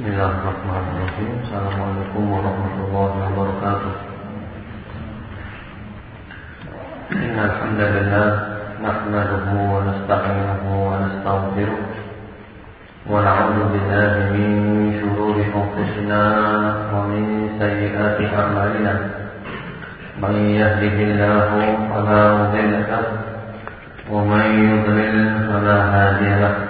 Bismillahirrahmanirrahim. Assalamualaikum warahmatullahi wabarakatuh. Inna alhamdulillah nahmaduhu wa nasta'inuhu wa nastaghfiruh wa na'udzu billahi min shururi anfusina wa min sayyiati a'malina. Man yahdihillahu fala mudilla lahu wa man yudlil fala hadiya lahu.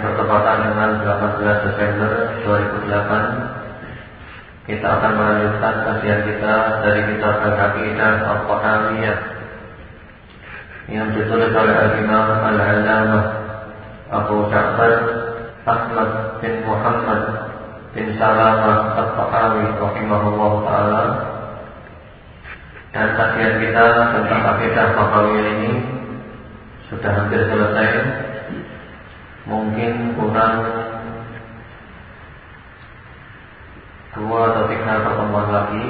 bertepatan dengan 18 Desember 2008 kita akan melanjutkan kajian kita dari kitab Al-Aqidah Al-Qahamiyah yang ditulis oleh Al-Imam Al-Alamah Abu Ja'far Ahmad bin Muhammad bin Salamah Al-Tahawi rahimahullah taala. Dan kajian kita tentang akidah Tahawiyah ini sudah hampir selesai mungkin kurang dua atau tiga pertemuan lagi.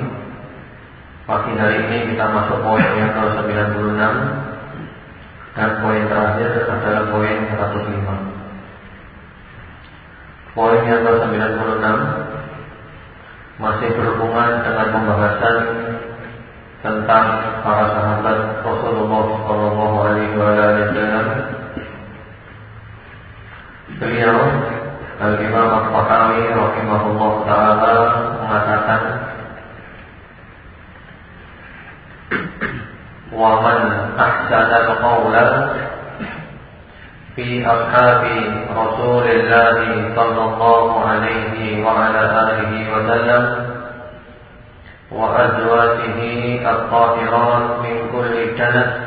Pagi hari ini kita masuk poin yang ke-96 dan poin terakhir adalah poin 105 Poin yang ke-96 masih berhubungan dengan pembahasan tentang para sahabat Rasulullah Shallallahu Alaihi Wasallam beliau Al-Imam Al-Fahami Rahimahullah Ta'ala mengatakan Wa man ahsan al-qawla Fi ashabi Rasulullah Sallallahu alaihi wa ala alihi wa sallam Wa azwatihi al-tahirat min kulli kanat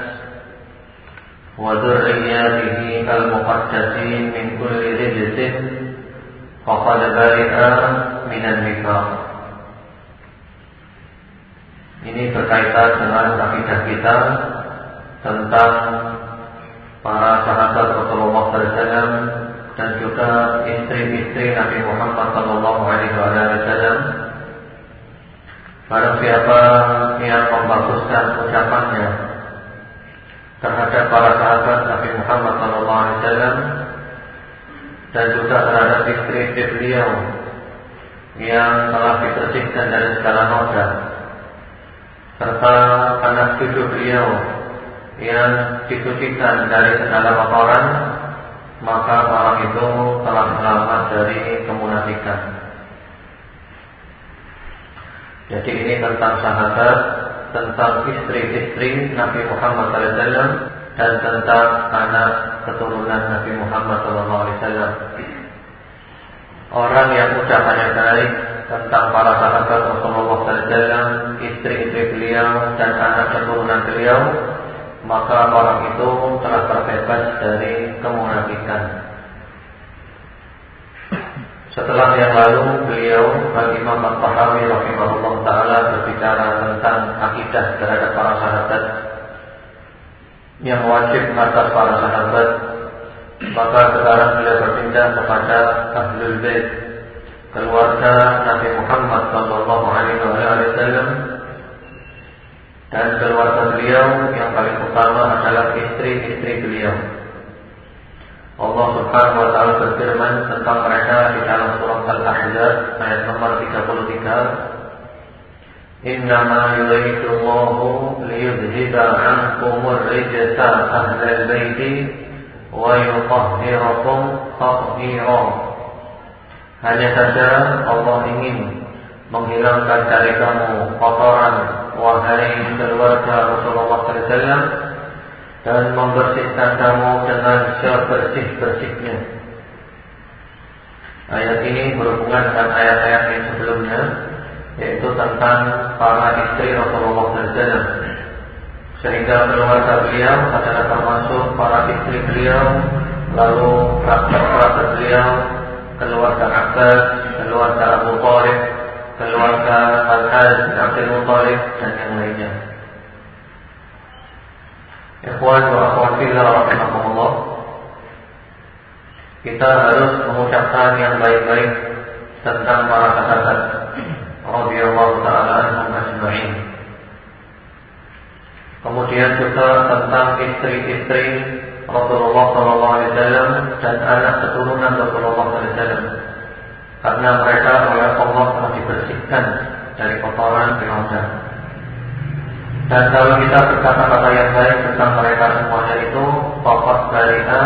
وذرياته المقدسين من كل رجس فقد برئ من النفاق Ini berkaitan dengan akidah kita tentang para sahabat Rasulullah SAW dan juga istri-istri Nabi Muhammad SAW. Barang siapa yang membaguskan ucapannya terhadap para sahabat Nabi Muhammad SAW dan juga terhadap istri-istri beliau yang telah dibersihkan dari segala noda serta anak cucu beliau yang disucikan dari segala kotoran maka orang itu telah selamat dari kemunafikan. Jadi ini tentang sahabat, tentang istri-istri Nabi Muhammad SAW dan tentang anak keturunan Nabi Muhammad SAW. Orang yang ucapannya baik tentang para sahabat Rasulullah SAW, istri-istri beliau dan anak keturunan beliau maka orang itu telah terbebas dari kemunafikan. Setelah yang lalu beliau Imam Al-Tahawi rahimahullah taala berbicara tentang akidah terhadap para sahabat yang wajib atas para sahabat. Maka sekarang beliau berpindah kepada Ahlul Bait, keluarga Nabi Muhammad sallallahu alaihi wasallam dan keluarga beliau yang paling utama adalah istri-istri beliau. Allah Subhanahu wa taala berfirman tentang mereka di dalam surah Al-Ahzab ayat nomor 33. Innama yuridu Allahu liyudhiba 'ankum ar-rijsa ahlal baiti wa yutahhirakum tathira. Hanya saja Allah ingin menghilangkan dari kamu kotoran wahai keluarga Rasulullah SAW dan membersihkan kamu dengan sebersih-bersihnya. Ayat ini berhubungan dengan ayat-ayat yang sebelumnya yaitu tentang para istri Rasulullah SAW. Sehingga keluarga beliau adalah termasuk para istri beliau, lalu kerabat-kerabat beliau, keluarga Abbas, keluarga Abu Thalib, keluarga Al-Harith bin Abdul Muttalib dan yang lainnya. Ikhwan wa akhwat fillah rahimahumullah. Kita harus mengucapkan yang baik-baik tentang para sahabat radhiyallahu taala anhum ajma'in. Kemudian juga tentang istri-istri Rasulullah sallallahu alaihi wasallam dan anak keturunan Rasulullah sallallahu alaihi wasallam. Karena mereka oleh Allah telah dibersihkan dari kotoran dosa. Dan kalau kita berkata-kata yang baik tentang mereka semuanya itu Pokok bari'a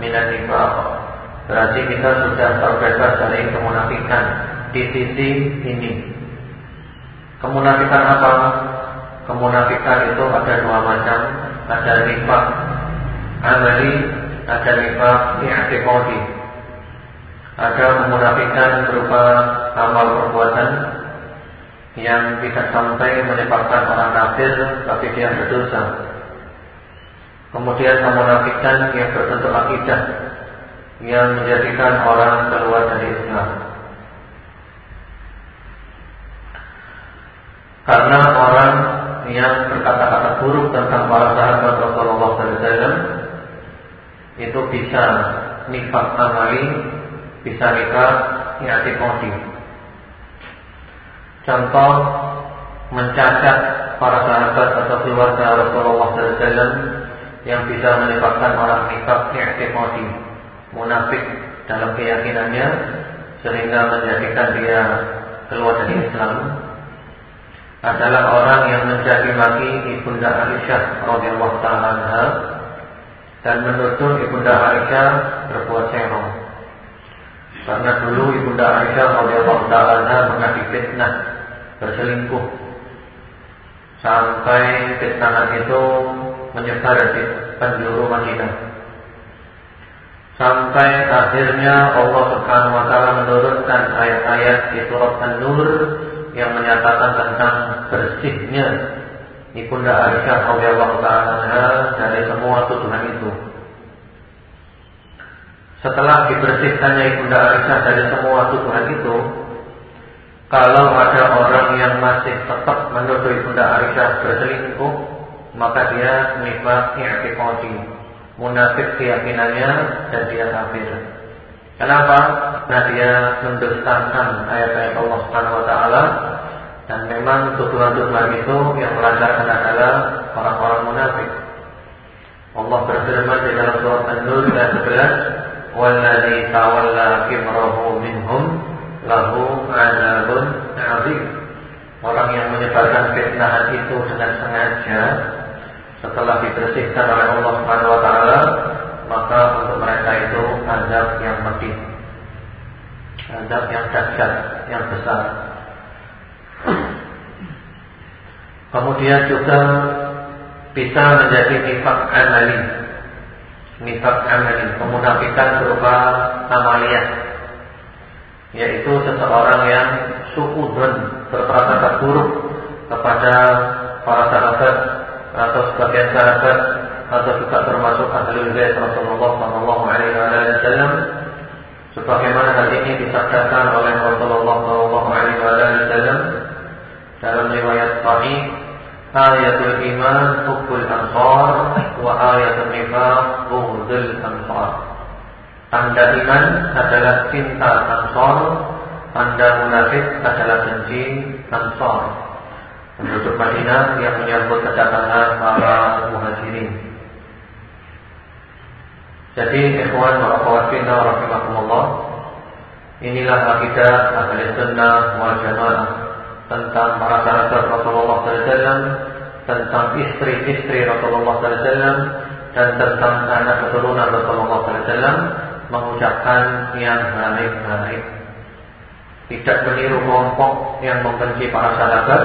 minan nifaq. Berarti kita sudah terbebas dari kemunafikan Di sisi ini. Kemunafikan apa? Kemunafikan itu ada dua macam. Ada nifaq Amali Ada nifaq i'tiqadi. Ada kemunafikan berupa amal perbuatan yang tidak sampai menyebabkan orang kafir tapi dia berdosa. Kemudian kemunafikan yang berbentuk akidah yang menjadikan orang keluar dari Islam. Karena orang yang berkata-kata buruk tentang para sahabat Rasulullah SAW itu bisa nifat amali, bisa nifat i'tiqadi. Contoh mencacat para sahabat atau keluarga Rasulullah SAW yang bisa menyebabkan orang nifak i'tiqadi, munafik dalam keyakinannya sehingga menjadikan dia keluar dari Islam adalah orang yang menjadi maki ibunda Aisyah radhiyallahu taala dan menuduh ibunda Aisyah berbuat serong. Karena dulu ibunda Aisyah radhiyallahu taala pernah difitnah berselingkuh sampai fitnah itu menyebar di penjuru Madinah. Sampai akhirnya Allah Subhanahu wa taala menurunkan ayat-ayat di surat An-Nur yang menyatakan tentang bersihnya Ibunda Aisyah radhiyallahu taala dari semua tuduhan itu. Setelah dibersihkannya Ibunda Aisyah dari semua tuduhan itu, kalau ada orang yang masih tetap menuduh Ibunda Aisyah berselingkuh, maka dia nifak i'tiqadi, munafik keyakinannya dan dia kafir. Kenapa? Karena dia mendustakan ayat-ayat Allah Subhanahu wa taala dan memang tuduhan-tuduhan itu yang melancarkan adalah orang-orang munafik. Allah berfirman di dalam surat An-Nur ayat 11, "Walladzi tawalla kibrahu minhum lahu azabun azim. Orang yang menyebarkan fitnah itu dengan sengaja setelah dibersihkan oleh Allah taala, maka untuk mereka itu azab yang pedih. Azab yang dahsyat, yang besar. Kemudian juga bisa menjadi nifak amali. Nifak amali, kemunafikan berupa amaliyah yaitu seseorang yang suudun berprasangka buruk kepada para sahabat atau sebagian sahabat atau juga termasuk ahli bait Rasulullah Shallallahu Alaihi Wasallam. Sebagaimana hal ini disabdakan oleh Rasulullah Shallallahu Alaihi Wasallam dalam riwayat Sahih ayatul iman hubbul ansar wa ayatul nifaq bughdul ansar. Tanda iman adalah cinta ansor Tanda munafik adalah benci ansor Penduduk Madinah yang menyambut kedatangan para muhajirin Jadi ikhwan wa fillah rahimakumullah Inilah akidah ahli sunnah wal jamaah Tentang para sahabat Rasulullah SAW Tentang istri-istri Rasulullah SAW Dan tentang anak keturunan Rasulullah SAW mengucapkan yang baik-baik. Tidak meniru kelompok yang membenci para sahabat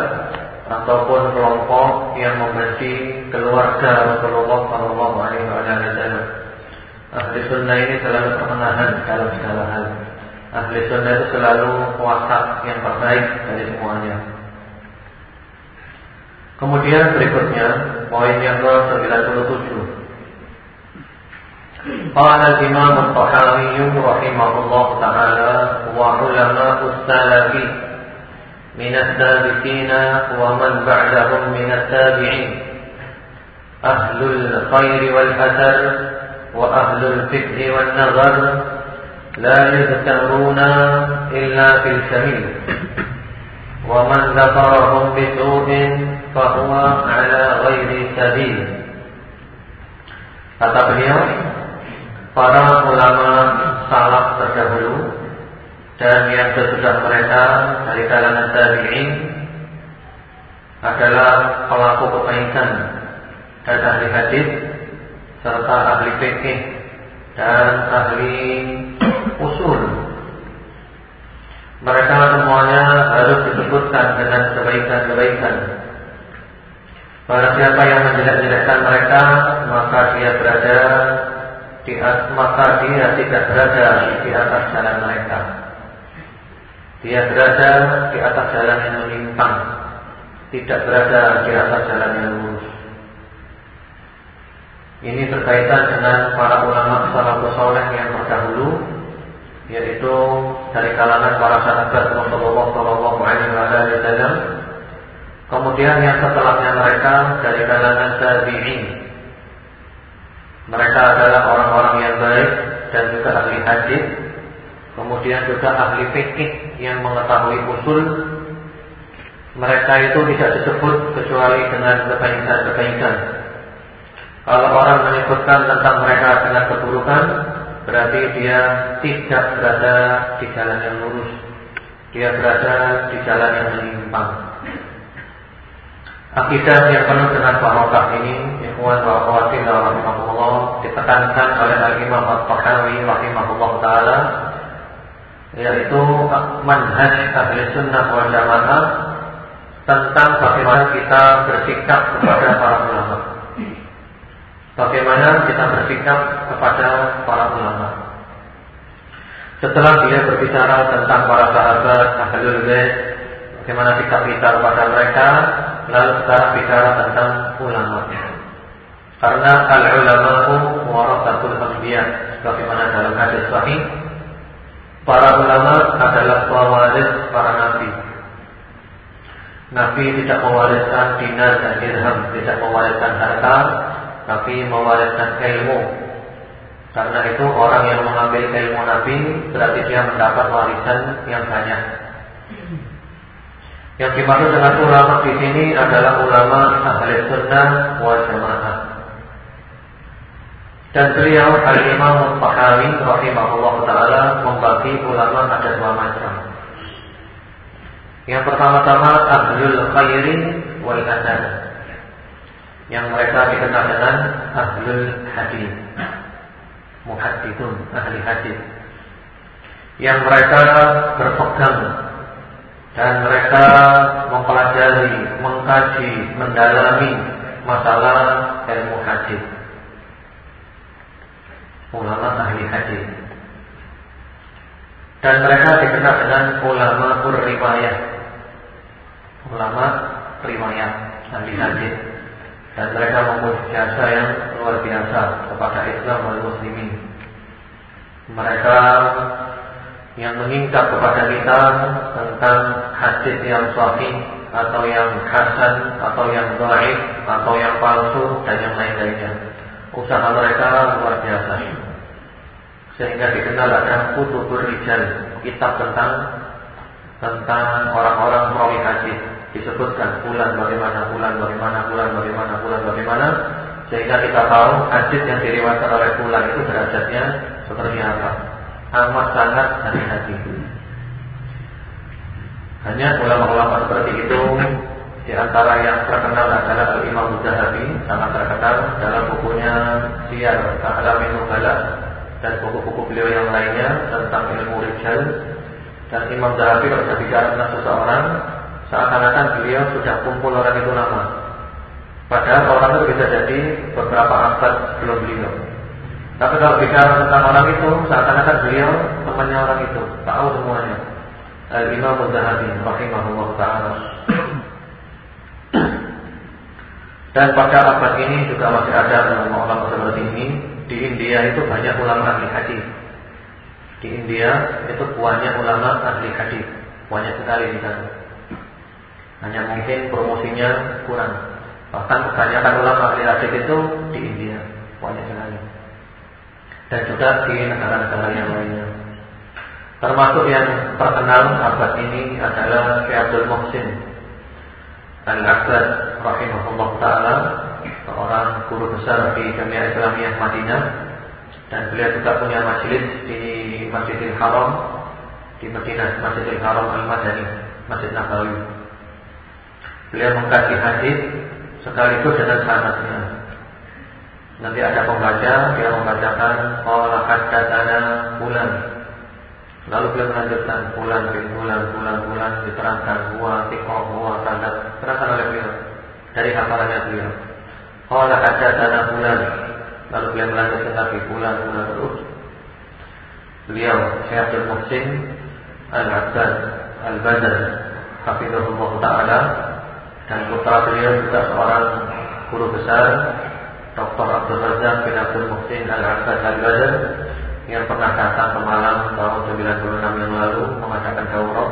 ataupun kelompok yang membenci keluarga Rasulullah Shallallahu Alaihi Wasallam. Ahli sunnah ini selalu pertengahan dalam segala hal. Ahli sunnah itu selalu wasat yang terbaik dari semuanya. Kemudian berikutnya poin yang ke-97 قال الإمام الطحاوي رحمه الله تعالى وعلماء السلف من السابقين ومن بعدهم من التابعين أهل الخير والأثر وأهل الفكر والنظر لا يذكرون إلا في الكميل ومن ذكرهم بسوء فهو على غير سبيل. Kata beliau, para ulama salaf terdahulu dan yang sesudah mereka dari kalangan tabi'in adalah pelaku kebaikan dan ahli hadis serta ahli fikih dan ahli usul. Mereka semuanya harus disebutkan dengan kebaikan-kebaikan. Barang siapa yang menjelek-jelekkan mereka, maka dia berada di maka dia tidak berada di atas jalan mereka. Dia berada di atas jalan yang menyimpang, tidak berada di atas jalan yang lurus. Ini berkaitan dengan para ulama salafus saleh yang terdahulu yaitu dari kalangan para sahabat Rasulullah sallallahu alaihi wasallam. Kemudian yang setelahnya mereka dari kalangan tabi'in. Mereka adalah orang-orang yang baik dan juga ahli hadis. Kemudian juga ahli fikih yang mengetahui usul. Mereka itu tidak disebut kecuali dengan kebaikan-kebaikan kalau orang menyebutkan tentang mereka dengan keburukan, berarti dia tidak berada di jalan yang lurus. Dia berada di jalan yang menyimpang. Akidah yang penuh dengan barokah ini, ikhwan wa akhwati rahimahullah, ditekankan oleh Al-Imam At-Tahawi rahimahullah taala yaitu manhaj ahli sunnah wal jamaah tentang bagaimana kita bersikap kepada para ulama. Bagaimana kita bersikap kepada para ulama Setelah dia berbicara tentang para sahabat Ahlul Bait Bagaimana sikap kita kepada mereka Lalu sekarang bicara tentang ulama Karena al-ulama'u warasatul anbiya Bagaimana dalam hadis sahih Para ulama adalah pewaris para nabi Nabi tidak mewariskan dinar dan dirham Tidak mewariskan harta tapi mewariskan ilmu. Karena itu orang yang mengambil ilmu Nabi berarti dia mendapat warisan yang banyak. Yang dimaksud dengan ulama di sini adalah ulama ahli sunnah wal jamaah. Dan beliau Al-Imam Tahawi rahimahullah taala membagi ulama ada dua macam. Yang pertama-tama ahlul khairi wal adab yang mereka dikenal dengan ahlul hadis muhaddithun ahli hadis yang mereka berpegang dan mereka mempelajari, mengkaji, mendalami masalah ilmu hadis. Ulama ahli hadis. Dan mereka dikenal dengan ulama riwayat. Ulama riwayat ahli hadis dan mereka mempunyai jasa yang luar biasa kepada Islam dan Muslimin. Mereka yang mengingat kepada kita tentang hadis yang sahih atau yang hasan atau yang baik atau yang palsu dan yang lain-lainnya. Usaha mereka luar biasa. Sehingga dikenal ada kutubur rijal, kitab tentang tentang orang-orang perawi hadis disebutkan bulan bagaimana, bulan bagaimana, bulan bagaimana, bulan bagaimana, sehingga kita tahu hadis yang diriwayatkan oleh bulan itu derajatnya seperti apa. Amat sangat hati-hati. Hanya ulama-ulama seperti itu di antara yang terkenal adalah Imam Zahabi sangat terkenal dalam bukunya Siyar A'lamin Nubala dan buku-buku beliau yang lainnya tentang ilmu rijal dan Imam Zahabi kalau berbicara tentang seseorang Seakan-akan beliau sudah kumpul orang itu nama. Padahal orang itu bisa jadi beberapa abad sebelum beliau. Tapi kalau bicara tentang orang itu, seakan-akan beliau temannya orang itu, tahu semuanya. Al-Imam Al-Zahabi rahimahullah taala. Dan pada abad ini juga masih ada ulama-ulama seperti ini. Di India itu banyak ulama ahli hadis. Di India itu banyak ulama ahli hadis, banyak sekali di sana. Hanya mungkin promosinya kurang. Bahkan kebanyakan ulama ahli hadis itu di India, banyak sekali. Dan juga di negara-negara yang lainnya. Termasuk yang terkenal abad ini adalah Syekh Abdul Muhsin Al-Abbad rahimahullah taala, seorang guru besar di Jamiah Islamiyah Madinah dan beliau juga punya majelis di Masjidil Haram di Madinah, Masjidil Haram Al-Madani, Masjid Nabawi. Beliau mengkaji hadis sekaligus dengan sanadnya. Nanti ada pembaca, dia membacakan qala haddatsana bulan Lalu beliau melanjutkan bulan bin bulan bulan bulan diterangkan buah tikoh buah tanda terangkan oleh beliau dari hafalannya beliau. Kalau ada dana bulan lalu beliau melanjutkan lagi bulan bulan terus. Beliau Syekh Muhsin Al-Abbad Al-Badr Hafizahullah Ta'ala dan putra beliau juga seorang guru besar Dr. Abdul Razak bin Abdul Muhsin Al-Abbad Al-Badr yang pernah datang ke Malang tahun 96 yang lalu mengadakan daurah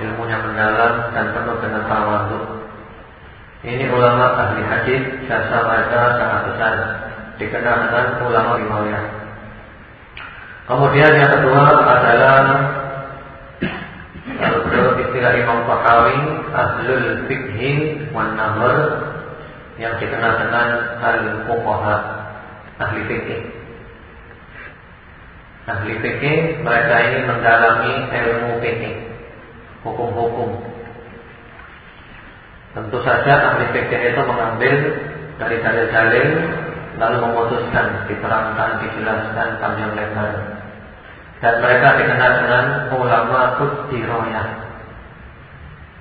ilmunya mendalam dan penuh dengan tawadhu. Ini ulama ahli hadis jasa mereka sangat besar dikenal dengan ulama riwayat. Kemudian yang kedua adalah kalau istilah Imam Tahawi ahlul fikhi wan nahr yang dikenal dengan al-fuqaha ahli fikih Ahli fikih mereka ini mendalami ilmu fikih, hukum-hukum. Tentu saja ahli fikih itu mengambil dari dalil-dalil lalu memutuskan, diterangkan, dijelaskan panjang lebar. Dan mereka dikenal dengan ulama diroyah.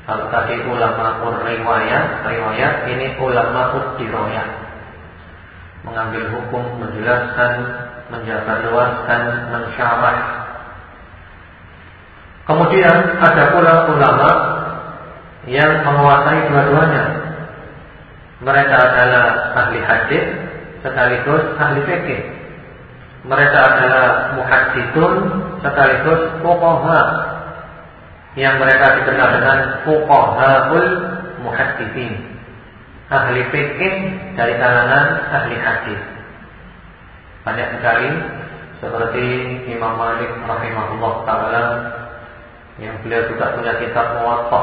Kalau tadi ulama riwayat, riwayat ini ulama diroyah. Mengambil hukum, menjelaskan, menjaga luas dan mensyarah. Kemudian ada pula ulama yang menguasai dua-duanya. Mereka adalah ahli hadis sekaligus ahli fikih. Mereka adalah muhaddisun sekaligus fuqaha yang mereka dikenal dengan fuqahaul muhaddisin. Ahli fikih dari kalangan ahli hadis. Banyak sekali seperti Imam Malik rahimahullah taala yang beliau juga punya kitab Muwatta,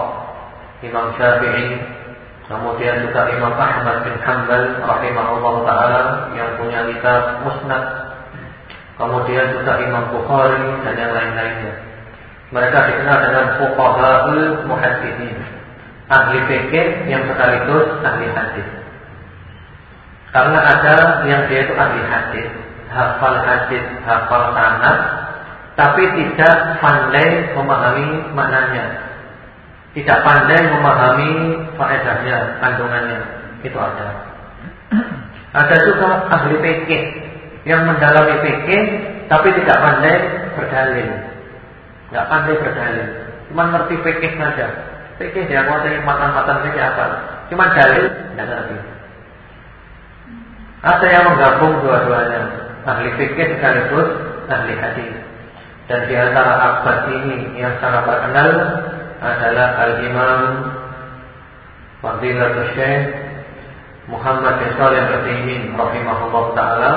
Imam Syafi'i, kemudian juga Imam Ahmad bin Hanbal rahimahullah taala yang punya kitab Musnad, kemudian juga Imam Bukhari dan yang lain-lainnya. Mereka dikenal dengan fuqahaul muhadditsin, ahli fikih yang sekaligus ahli hadis. Karena ada yang dia itu ahli hadis, hafal hadis, hafal sanad, tapi tidak pandai memahami maknanya. Tidak pandai memahami faedahnya, kandungannya. Itu ada. Ada juga ahli fikih yang mendalami fikih tapi tidak pandai berdalil. Tidak pandai berdalil. Cuma ngerti fikih saja. Fikih dia kuasai matan-matan fikih apa? Cuma dalil tidak ngerti. Ada yang menggabung dua-duanya ahli fikih sekaligus ahli hadis. Dan di antara abad ini yang sangat terkenal adalah Al-Imam Fadilatul Syekh Muhammad bin Shalih Al-Utsaimin rahimahullah taala.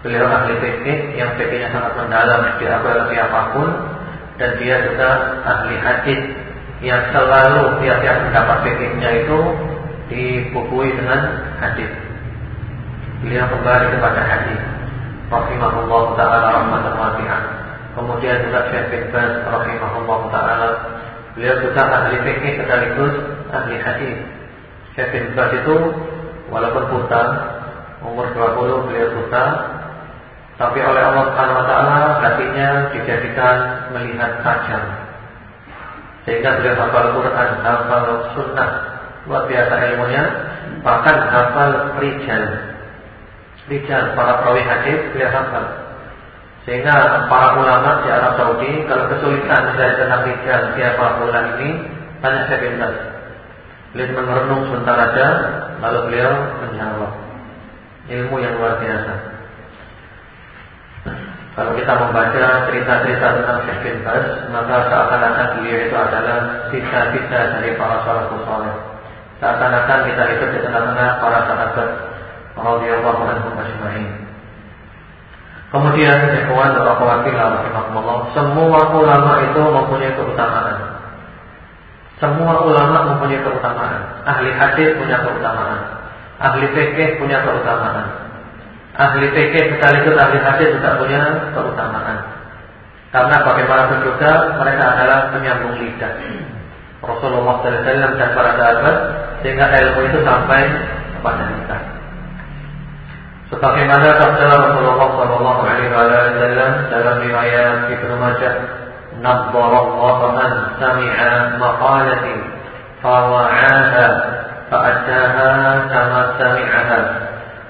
Beliau ahli fikih yang fikihnya sangat mendalam diakui oleh siapa pun dan dia juga ahli hadis yang selalu tiap-tiap mendapat fikihnya itu dibukui dengan hadis beliau kembali kepada hadis rahimahullah taala rahmatan wasi'ah. Kemudian juga Syekh bin Baz rahimahullah taala beliau juga ahli fikih sekaligus ahli hadis. Syekh bin Baz itu walaupun buta umur 20 beliau buta tapi oleh Allah Subhanahu wa taala hatinya dijadikan melihat tajam. Sehingga beliau hafal Quran, hafal sunnah, luar biasa ilmunya, bahkan hafal rijal rijal para perawi hadis beliau hafal. Sehingga para ulama di Arab Saudi kalau kesulitan saya tentang rijal siapa ulama ini tanya saya pintas. Beliau merenung sebentar aja lalu beliau menjawab. Ilmu yang luar biasa. Kalau kita membaca cerita-cerita tentang Syekh bin Bas, maka seakan-akan beliau itu adalah sisa-sisa dari para salafus saleh. Seakan-akan kita itu di tengah-tengah para sahabat radhiyallahu anhum ajma'in. Kemudian ikhwan dan akhwat fillah semua ulama itu mempunyai keutamaan. Semua ulama mempunyai keutamaan. Ahli hadis punya keutamaan. Ahli fikih punya keutamaan. Ahli fikih sekaligus ahli hadis juga punya keutamaan. Karena bagaimanapun juga mereka adalah penyambung lidah. Rasulullah SAW dan para sahabat sehingga ilmu itu sampai kepada kita. Sebagaimana sabda Rasulullah sallallahu alaihi wasallam dalam riwayat Ibnu Majah, "Nadharallahu man sami'a maqalati fawa'aha fa'addaha kama sami'aha."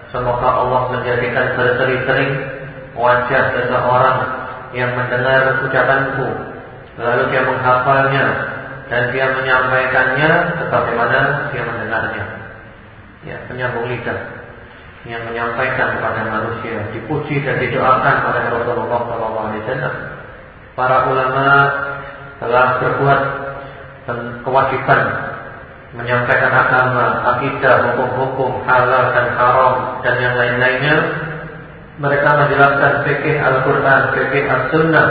Semoga Allah menjadikan berseri-sering wajah seseorang yang mendengar ucapanku lalu dia menghafalnya dan dia menyampaikannya sebagaimana dia mendengarnya. Ya, penyambung lidah yang menyampaikan kepada manusia dipuji dan didoakan oleh Rasulullah SAW. Para ulama telah berbuat kewajiban menyampaikan agama, akidah, hukum-hukum halal dan haram dan yang lain-lainnya. Mereka menjelaskan fikih Al-Quran, fikih As-Sunnah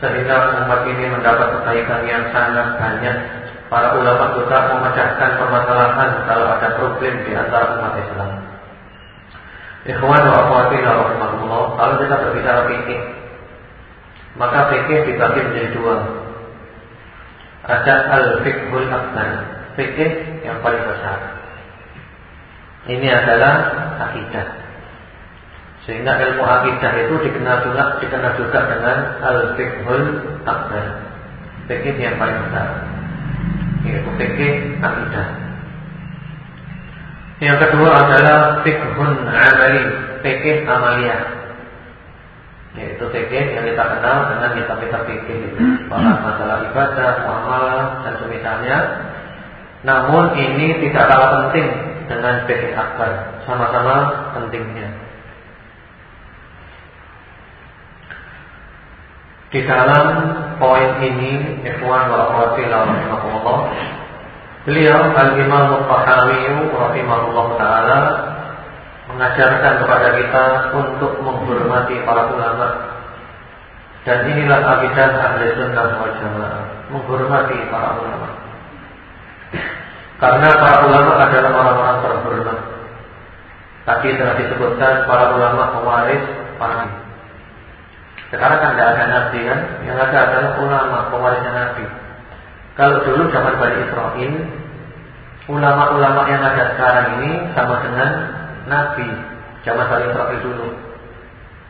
sehingga umat ini mendapat kebaikan yang sangat banyak. Para ulama juga memecahkan permasalahan kalau ada problem di antara umat Islam. Ikhwan wa akhwati rahimahullah, kalau kita berbicara fikih, maka fikih dibagi menjadi dua. Ada al-fiqhul akbar, fikih yang paling besar. Ini adalah akidah. Sehingga ilmu akidah itu dikenal juga dikenal juga dengan al-fiqhul akbar. Fikih yang paling besar. Yaitu fikih akidah. Yang kedua adalah fikhun amali, fikih amaliyah. Yaitu fikih yang kita kenal dengan kitab-kitab fikih bahas masalah ibadah, muamalah dan semisalnya. Namun ini tidak kalah penting dengan fikih akbar, sama-sama pentingnya. Di dalam poin ini, ikhwan wa akhwati Beliau Al-Imam Al-Tahawi rahimahullah taala mengajarkan kepada kita untuk menghormati para ulama. Dan inilah akidah ahli sunnah wal jamaah, menghormati para ulama. Karena para ulama adalah orang-orang terhormat. Tadi telah disebutkan para ulama pewaris para Sekarang kan tidak ada nabi kan, yang ada adalah ulama pewarisnya nabi. Kalau dulu zaman Bani Israel, ulama-ulama yang ada sekarang ini sama dengan Nabi zaman Bani Israel dulu.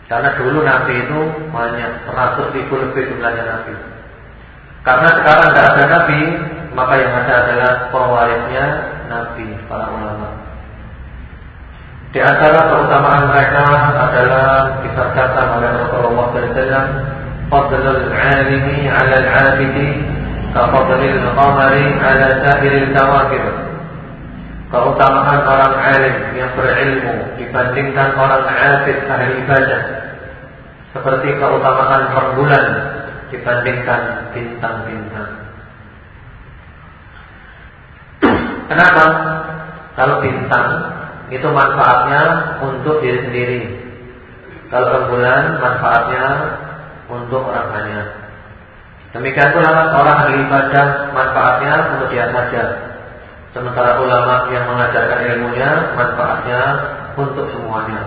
Karena dulu Nabi itu banyak ratus ribu lebih jumlahnya Nabi. Karena sekarang tidak ada Nabi, maka yang ada adalah pewarisnya Nabi para ulama. Di antara keutamaan mereka adalah disabdakan oleh Rasulullah SAW, "Fadlul alimi 'ala al-'abidi ka fadlil qamari 'ala sa'iril kawakib." Keutamaan orang alim yang berilmu dibandingkan orang alim ahli ibadah seperti keutamaan rembulan dibandingkan bintang-bintang. Kenapa? Kalau bintang itu manfaatnya untuk diri sendiri. Kalau rembulan manfaatnya untuk orang banyak. Demikian pula orang ahli ibadah manfaatnya untuk dia saja. Sementara ulama yang mengajarkan ilmunya manfaatnya untuk semuanya.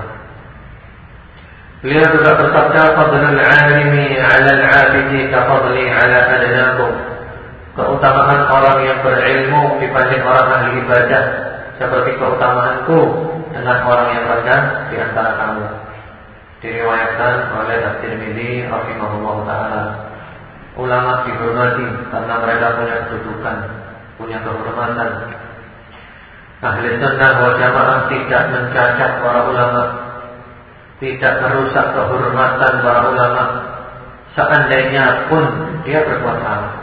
Beliau juga bersabda fadlul 'alimi 'ala al-'abidi fadli 'ala adnakum. Keutamaan orang yang berilmu dibanding orang ahli ibadah seperti keutamaanku dengan orang yang rendah di antara kamu. Diriwayatkan oleh At-Tirmidzi rahimahullah taala ulama dihormati karena mereka punya kedudukan, punya kehormatan. Ahli sunnah wal jamaah tidak mencacat para ulama, tidak merusak kehormatan para ulama seandainya pun dia berbuat salah.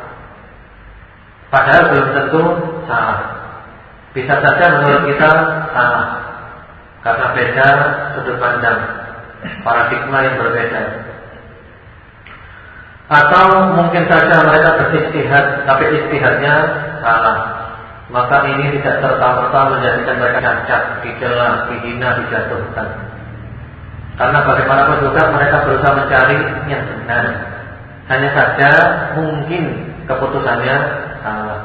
Padahal belum tentu salah. Bisa saja menurut kita salah. Karena beda sudut pandang, paradigma yang berbeda. Atau mungkin saja mereka beristihad, tapi istihadnya salah. Maka ini tidak serta-merta menjadikan mereka cacat, dicela, dihina, dijatuhkan. Karena bagaimanapun juga mereka berusaha mencari yang benar. Hanya saja mungkin keputusannya salah.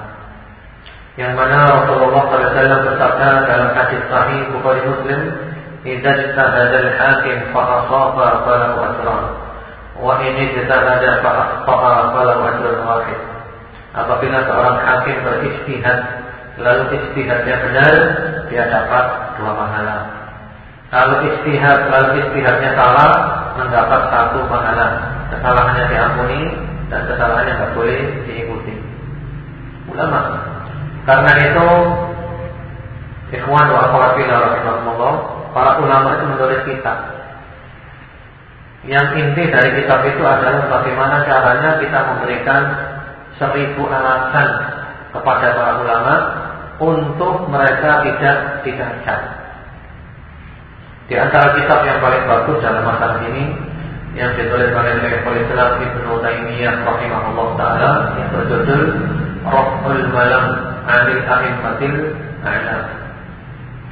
Yang mana Rasulullah SAW bersabda dalam hadis Sahih Bukhari Muslim, "Idza ijtahada al-hakim fa asaba falahu ajran, wa in ijtahada fa akhta'a falahu ajrun wahid." Apabila seorang hakim beristihad lalu istihadnya benar, dia dapat dua pahala. Kalau istihad lalu istihadnya salah, mendapat satu pahala. Kesalahannya diampuni dan kesalahannya nggak boleh diikuti. Ulama. Karena itu Ikhwan wa akhwat fillah para ulama itu menulis kitab. Yang inti dari kitab itu adalah bagaimana caranya kita memberikan seribu alasan kepada para ulama untuk mereka tidak dicacat. Di antara kitab yang paling bagus dalam masalah ini yang ditulis oleh Syekhul Islam Ibnu Taimiyah rahimahullah taala yang berjudul Raf'ul Malam 'anil A'immatil A'lam.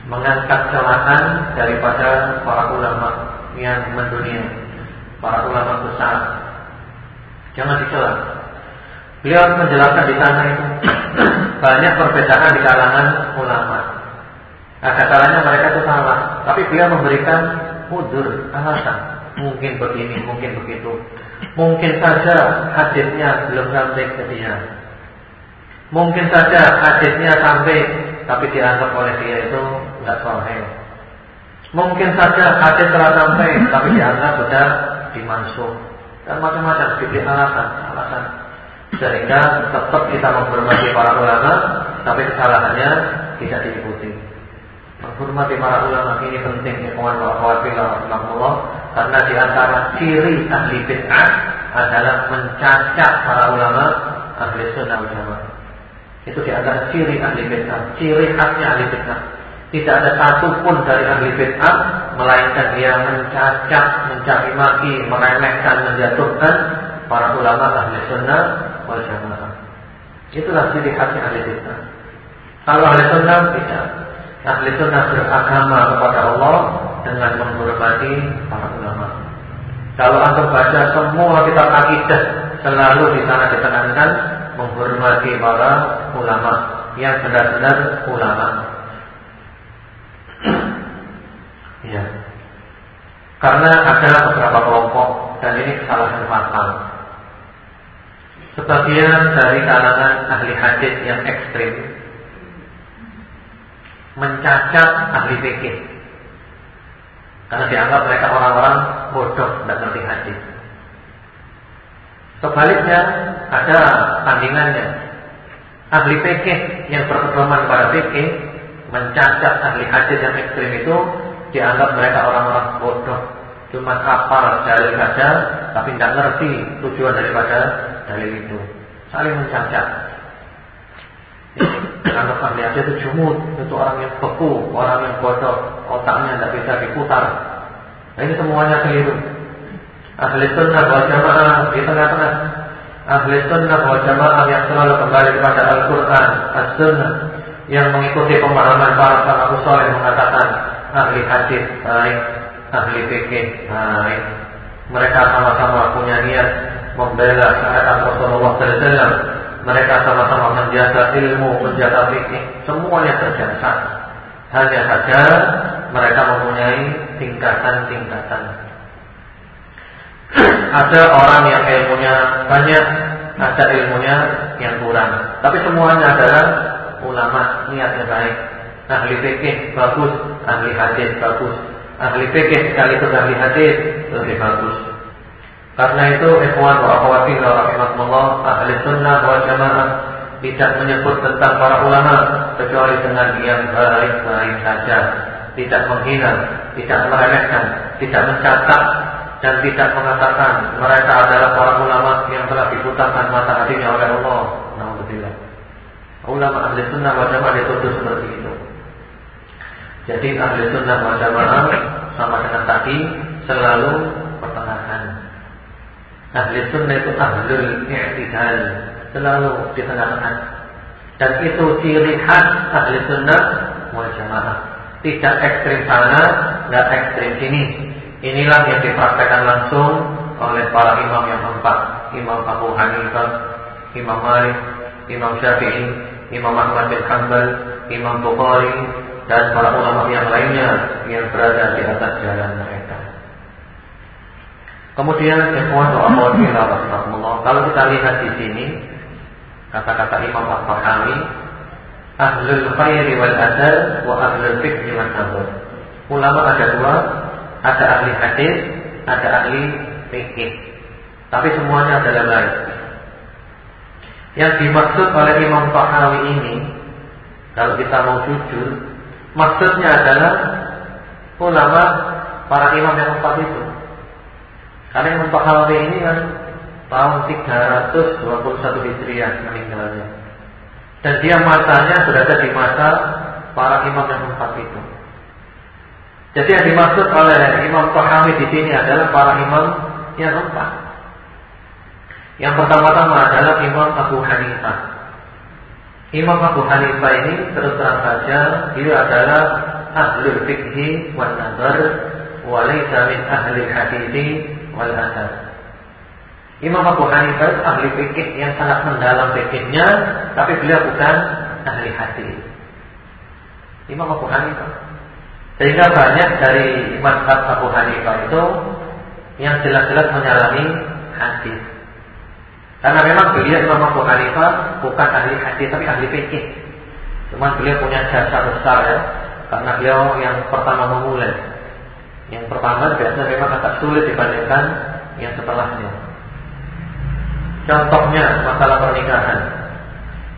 Mengangkat celaan daripada para ulama yang mendunia, para ulama besar. Jangan dicela. Beliau menjelaskan di sana itu banyak perbedaan di kalangan ulama. Ada kalanya mereka itu salah, tapi beliau memberikan udur, alasan Mungkin begini, mungkin begitu. Mungkin saja hadisnya belum sampai ke dia. Mungkin saja hadisnya sampai tapi dianggap oleh dia itu nggak sahih. Mungkin saja hadis telah sampai tapi dianggap sudah dimansuh dan macam-macam jadi alasan, alasan sehingga tetap kita menghormati para ulama tapi kesalahannya tidak diikuti. Menghormati para ulama ini penting ya kawan Allah karena di antara ciri ahli bid'ah adalah mencacat para ulama ahli sunnah wal Itu di antara ciri ahli bid'ah, ciri khasnya ahli bid'ah. Tidak ada satupun dari ahli bid'ah melainkan dia mencacat, mencaci maki, meremehkan, menjatuhkan para ulama ahli sunnah wal jamaah. Itulah ciri khasnya ahli bid'ah. Kalau ahli sunnah tidak. Ahli sunnah beragama kepada Allah dengan menghormati para ulama. Kalau anda baca semua kitab akidah selalu di sana ditekankan menghormati para ulama yang benar-benar ulama. ya. Karena ada beberapa kelompok dan ini kesalahan fatal. Sebagian dari kalangan ahli hadis yang ekstrim mencacat ahli fikih. Karena dianggap mereka orang-orang bodoh dan ngerti hadis. Sebaliknya ada tandingannya. Ahli fikih yang berpedoman pada fikih mencacat ahli hadis yang ekstrim itu dianggap mereka orang-orang bodoh. Cuma kapal dalil saja, tapi tidak ngerti tujuan daripada dalil itu. Saling mencacat. Karena ahli aja itu jumud, itu orang yang beku, orang yang bodoh, otaknya tidak bisa diputar. Nah, ini semuanya keliru. Ahli sunnah wal jamaah di tengah-tengah. Ahli sunnah wal jamaah yang selalu kembali kepada Al-Quran, As-Sunnah, yang mengikuti pemahaman para salafus soleh mengatakan ahli hadis baik, ahli fikih baik. Mereka sama-sama punya niat membela syariat Rasulullah SAW mereka sama-sama menjaga ilmu, menjaga fikih, semuanya terjasa. Hanya saja mereka mempunyai tingkatan-tingkatan. Ada orang yang ilmunya banyak, ada ilmunya yang kurang. Tapi semuanya adalah ulama, niatnya baik. Ahli fikih bagus, ahli hadis bagus. Ahli fikih sekaligus ahli hadis lebih bagus. Karena itu ikhwan wa akhwati rahimakumullah ahli sunnah wal jamaah tidak menyebut tentang para ulama kecuali dengan yang baik-baik saja, tidak menghina, tidak meremehkan, tidak mencatat dan tidak mengatakan mereka adalah para ulama yang telah dibutakan mata hatinya oleh Allah. Alhamdulillah. Ulama ahli sunnah wal jamaah dituduh seperti itu. Jadi ahli sunnah wal jamaah sama dengan tadi selalu pertengahan. Ahli sunnah itu ahlul i'tidal, selalu di tengah-tengah. Dan itu ciri khas ahli sunnah wal jamaah. Tidak ekstrim sana, nggak ekstrim sini. Inilah yang dipraktekkan langsung oleh para imam yang empat. Imam Abu Hanifah, Imam Malik, Imam Syafi'i, Imam Ahmad bin Hanbal, Imam Bukhari, dan para ulama yang lainnya yang berada di atas jalan mereka. Kemudian ikhwan wa rahimahullah, kalau kita lihat di sini kata-kata Imam Al-Fahami, ahlul khairi wal adal wa ahlul fikri wal nazar. Ulama ada dua, ada ahli hadis, ada ahli fikih. Tapi semuanya adalah baik. Yang dimaksud oleh Imam Tahawi ini, kalau kita mau jujur, Maksudnya adalah ulama para imam yang empat itu. Karena Imam Tahawi ini kan tahun 321 Hijriah meninggalnya. Dan dia masanya berada di masa para imam yang empat itu. Jadi yang dimaksud oleh Imam Tahawi di sini adalah para imam yang empat. Yang pertama-tama adalah Imam Abu Hanifah Imam Abu Hanifah ini terus terang saja dia adalah ahlul fikhi wal nazar wa laysa min ahli hadithi wal asar. Imam Abu Hanifah ahli fikih yang sangat mendalam fikihnya, tapi beliau bukan ahli hadis. Imam Abu Hanifah. Sehingga banyak dari mazhab Abu Hanifah itu yang jelas-jelas menyalami hadis. Karena memang beliau Imam Abu Hanifah bukan ahli hadis tapi ahli fikih. Cuma beliau punya jasa besar ya, karena beliau yang pertama memulai. Yang pertama biasanya memang agak sulit dibandingkan yang setelahnya. Contohnya masalah pernikahan.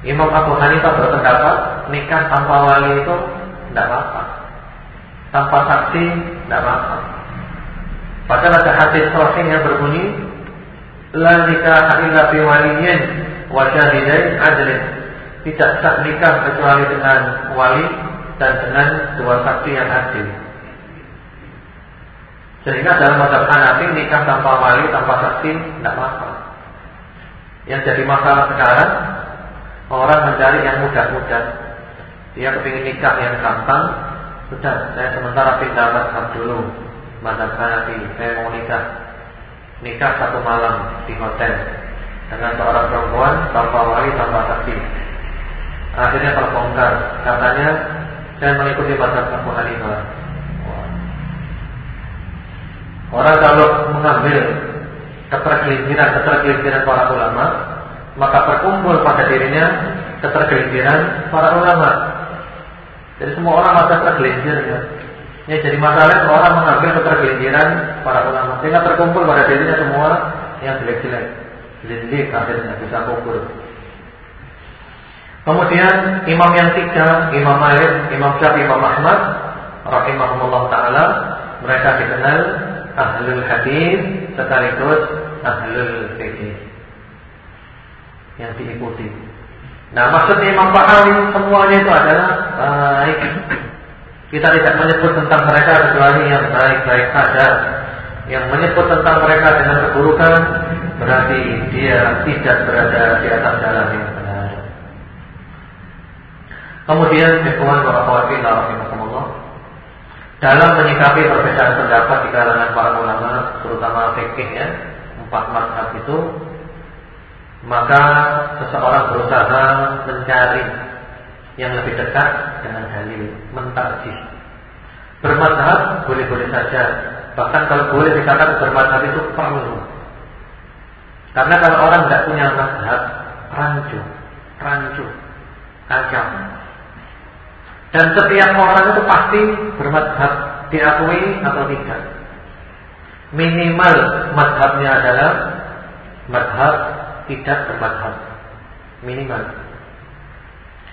Imam Abu Hanifah berpendapat nikah tanpa wali itu tidak apa-apa. Tanpa saksi tidak apa-apa. Padahal ada hadis sahih yang berbunyi la nikah illa bi waliyin wa syahidain adlin. Tidak sah nikah kecuali dengan wali dan dengan dua saksi yang adil. Sehingga dalam mazhab Hanafi nikah tanpa wali, tanpa saksi tidak apa Yang jadi masalah sekarang orang mencari yang mudah-mudah. Dia kepingin nikah yang gampang, sudah saya sementara pindah mazhab dulu, mazhab Hanafi, saya mau nikah nikah satu malam di hotel dengan seorang perempuan tanpa wali tanpa saksi. Akhirnya terbongkar. Katanya saya mengikuti mazhab Abu Hanifah. Orang kalau mengambil ketergelinciran ketergelinciran para ulama, maka terkumpul pada dirinya ketergelinciran para ulama. Jadi semua orang masa tergelincir ya. Ini jadi masalah orang mengambil ketergelinciran para ulama sehingga terkumpul pada dirinya semua yang jelek-jelek. Zindik akhirnya bisa kumpul. Kemudian imam yang tiga, Imam Malik, Imam Syafi'i, Imam Ahmad rahimahumullah taala, mereka dikenal ahlul hadis sekaligus ahlul fikih yang diikuti. Nah, maksudnya Imam Bahawi semuanya itu adalah baik kita tidak menyebut tentang mereka kecuali yang baik-baik saja. Yang menyebut tentang mereka dengan keburukan berarti dia tidak berada di atas jalan yang benar. Kemudian ikhwan wa akhwati dalam menyikapi perbedaan pendapat di kalangan para ulama, terutama fikih ya, empat mazhab itu, maka seseorang berusaha mencari yang lebih dekat dengan dalil mentarjih. Bermadhab boleh-boleh saja. Bahkan kalau boleh dikatakan bermadhab itu perlu. Karena kalau orang tidak punya madhab, rancu, rancu, kacau. Dan setiap orang itu pasti bermadhab, diakui atau tidak. Minimal madhabnya adalah madhab tidak bermadhab. Minimal.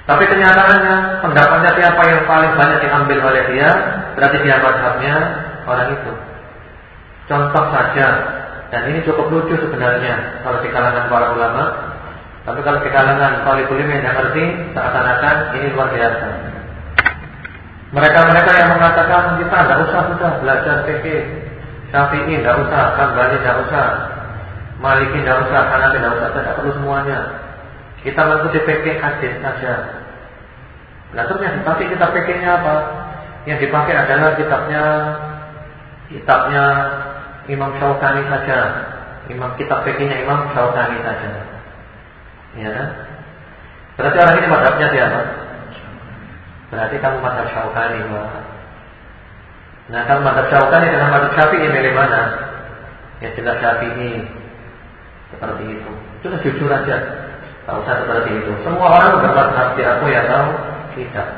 Tapi kenyataannya pendapatnya siapa yang paling banyak diambil oleh dia berarti dia madhabnya orang itu. Contoh saja, dan ini cukup lucu sebenarnya kalau di kalangan para ulama. Tapi kalau di kalangan talibul yang ngerti, seakan-akan ini luar biasa. Mereka-mereka yang mengatakan kita tidak usah sudah belajar fikih, Syafi'i tidak usah, Hambali tidak usah, Maliki tidak usah, Hanafi tidak usah, tidak perlu semuanya. Kita mengikuti fikih hadis saja. Nah terus yang dipakai kitab fikihnya apa? Yang dipakai adalah kitabnya kitabnya Imam Syaukani saja. Imam kitab fikihnya Imam Syaukani saja. Ya kan? Berarti orang ini madhabnya siapa? Berarti kamu madhab Syaukani. Nah, kalau madhab Syaukani dengan madhab Syafi'i milih mana? Ya jelas Syafi'i. Seperti itu. Itu jujur aja. Tak usah seperti itu. Semua orang bermadhab di aku ya tahu tidak.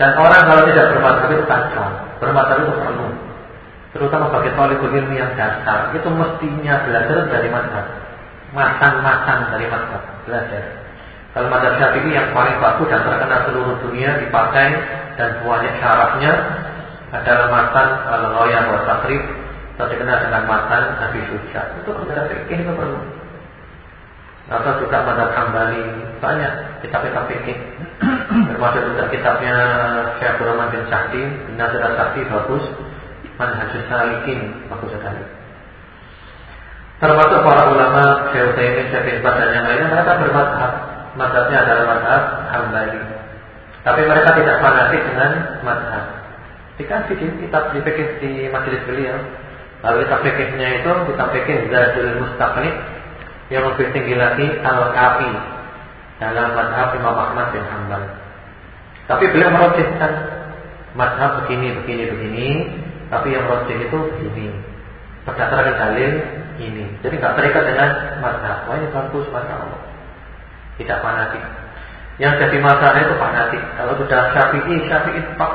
Dan orang kalau tidak bermadhab itu kacau. Bermadhab itu perlu. Terutama bagi talibul ilmi yang dasar Itu mestinya belajar dari madhab Matang-matang dari madhab Belajar Kalau madhab syafi'i yang paling bagus dan terkenal seluruh dunia Dipakai dan banyak syaratnya Adalah matan Al-Ghayah wa Takrib Terkenal dengan matan Nabi Suja Itu madhab fikih itu perlu Atau juga madhab Hambali Banyak kitab-kitab fikih Termasuk juga kitabnya Syekh Rahman bin Sa'di Bin Nasir Sa'di bagus manhajus salikin bagus sekali. Termasuk para ulama Syekh Utsaimin, Syekh bin dan yang lainnya mereka bermadhab. Madhabnya adalah madhab Hambali. Tapi mereka tidak fanatik dengan madhab. Dikasih di kitab di fikih di majelis beliau. Lalu kitab fikihnya itu kitab fikih Zadul Mustaqni yang lebih tinggi lagi Al-Kafi dalam madhab Imam Ahmad bin Hambal. Tapi beliau merojihkan madhab begini, begini, begini tapi yang rojih itu ini berdasarkan dalil ini. Jadi nggak terikat dengan mazhab. Wah ini bagus mazhab Allah. Tidak fanatik. Yang jadi masalah itu fanatik. Kalau sudah syafi'i, syafi'i pak.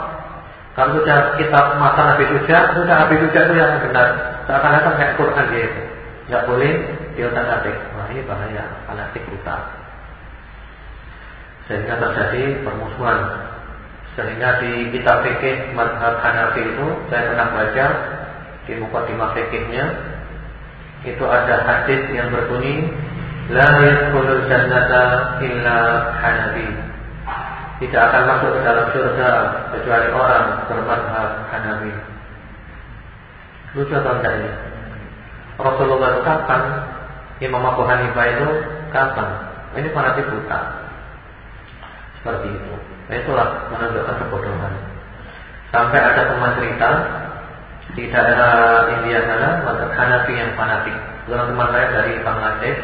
Kalau sudah kitab masa Nabi Suja, sudah Nabi Suja itu yang benar. Seakan-akan kayak Quran dia itu. Nggak boleh diotak atik. Wah ini bahaya. Fanatik brutal. Sehingga terjadi permusuhan sehingga di kitab fikih madhab Hanafi itu saya pernah baca di mukadimah fikihnya itu ada hadis yang berbunyi la yadkhulul jannata illa Hanafi. Tidak akan masuk ke dalam surga kecuali orang bermadhab Hanafi. Lucu atau enggak? Rasulullah kapan? Imam Abu Hanifah itu kapan? Ini fanatik buta. Seperti itu. Nah itulah menunjukkan kebodohan. Sampai ada teman cerita di daerah India sana, mazhab Hanafi yang fanatik. Teman-teman saya dari Bangladesh,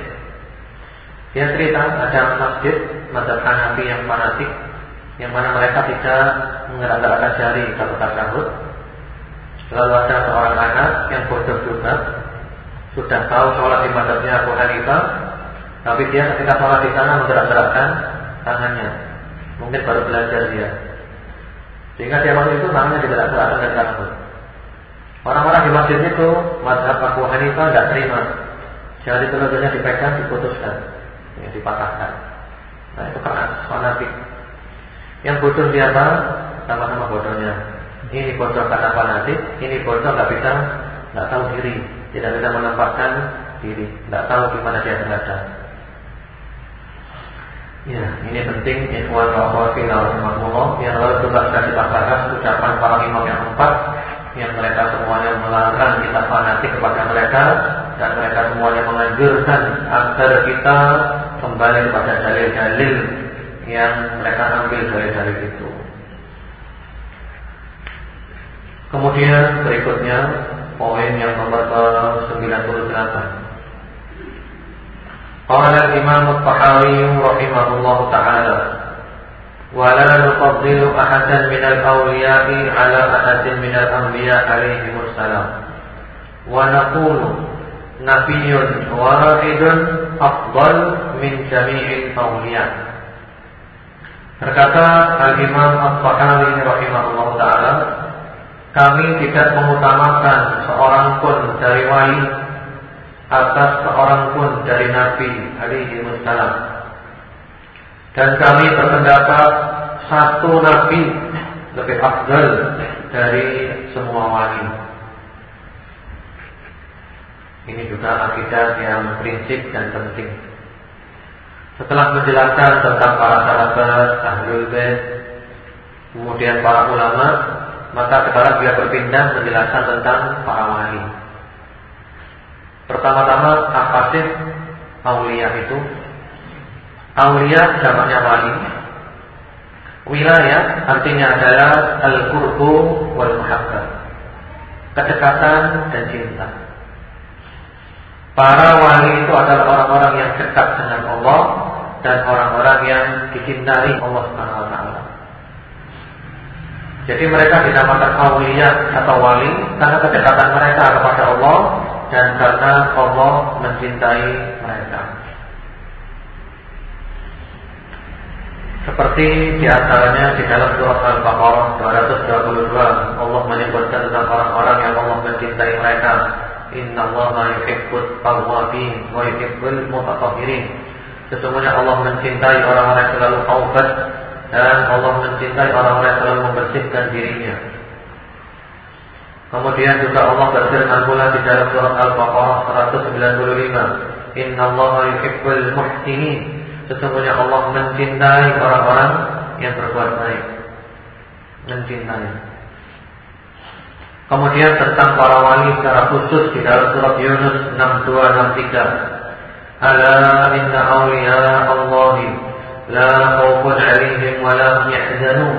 dia cerita ada masjid mazhab Hanafi yang fanatik, yang mana mereka tidak menggerak-gerakkan jari satu tasawuf. Lalu ada seorang anak yang bodoh juga, sudah tahu sholat di mazhabnya Abu Hanifah, tapi dia ketika sholat di sana menggerak-gerakkan tangannya. Mungkin baru belajar dia. Sehingga dia masuk itu namanya tidak kelihatan dan takut. Orang-orang di masjid itu mazhab Abu Hanifah tidak terima. Jari telurnya dipegang, diputuskan, ya, dipatahkan. Nah itu keras, fanatik. Yang bodoh siapa? Sama-sama bodohnya. Ini bodoh kata fanatik, ini bodoh nggak bisa, nggak tahu diri, tidak bisa menempatkan diri, nggak tahu di mana dia berada. Ya, ini penting ikhwan wa akhwati rahimakumullah yang lalu coba kita bahas ucapan para imam yang empat yang mereka semuanya melarang kita fanatik kepada mereka dan mereka semuanya menganjurkan agar kita kembali kepada dalil-dalil yang mereka ambil dari dalil itu. Kemudian berikutnya poin yang nomor 98 قال الإمام الطحاوي رحمه الله تعالى ولا نفضل أحدا من الأولياء على أحد من الأنبياء عليهم السلام ونقول نبي واحد أفضل من جميع الأولياء Berkata Al-Imam Al-Fahawi rahimahullah ta'ala Kami tidak mengutamakan seorang pun dari wali atas seorang pun dari Nabi alaihi wasallam. Dan kami berpendapat satu Nabi lebih afdal dari semua wali. Ini juga akidah yang prinsip dan penting. Setelah menjelaskan tentang para sahabat, ahlul bait, kemudian para ulama, maka sekarang dia berpindah menjelaskan tentang para wali. Pertama-tama apa sih aulia itu? Aulia jamaknya wali. Wilayah artinya adalah al-qurbu wal muhabbah. Kedekatan dan cinta. Para wali itu adalah orang-orang yang dekat dengan Allah dan orang-orang yang dicintai Allah Subhanahu wa taala. Jadi mereka dinamakan aulia atau wali karena kedekatan mereka kepada Allah dan karena Allah mencintai mereka. Seperti di antaranya di dalam surat Al-Baqarah 222 Allah menyebutkan tentang orang-orang yang Allah mencintai mereka. Inna Allah yuhibbut tawwabin wa yuhibbul mutatahhirin. Sesungguhnya Allah mencintai orang-orang yang selalu taubat dan Allah mencintai orang-orang yang selalu membersihkan dirinya. Kemudian juga Allah berfirman pula di dalam surat Al-Baqarah 195, Inna Allah yuhibbul muhsinin. Sesungguhnya Allah mencintai orang-orang yang berbuat baik. Mencintai. Kemudian tentang para wali secara khusus di dalam surat Yunus 6263. Ala inna awliya Allahi لا خوف عليهم ولا هم يحزنون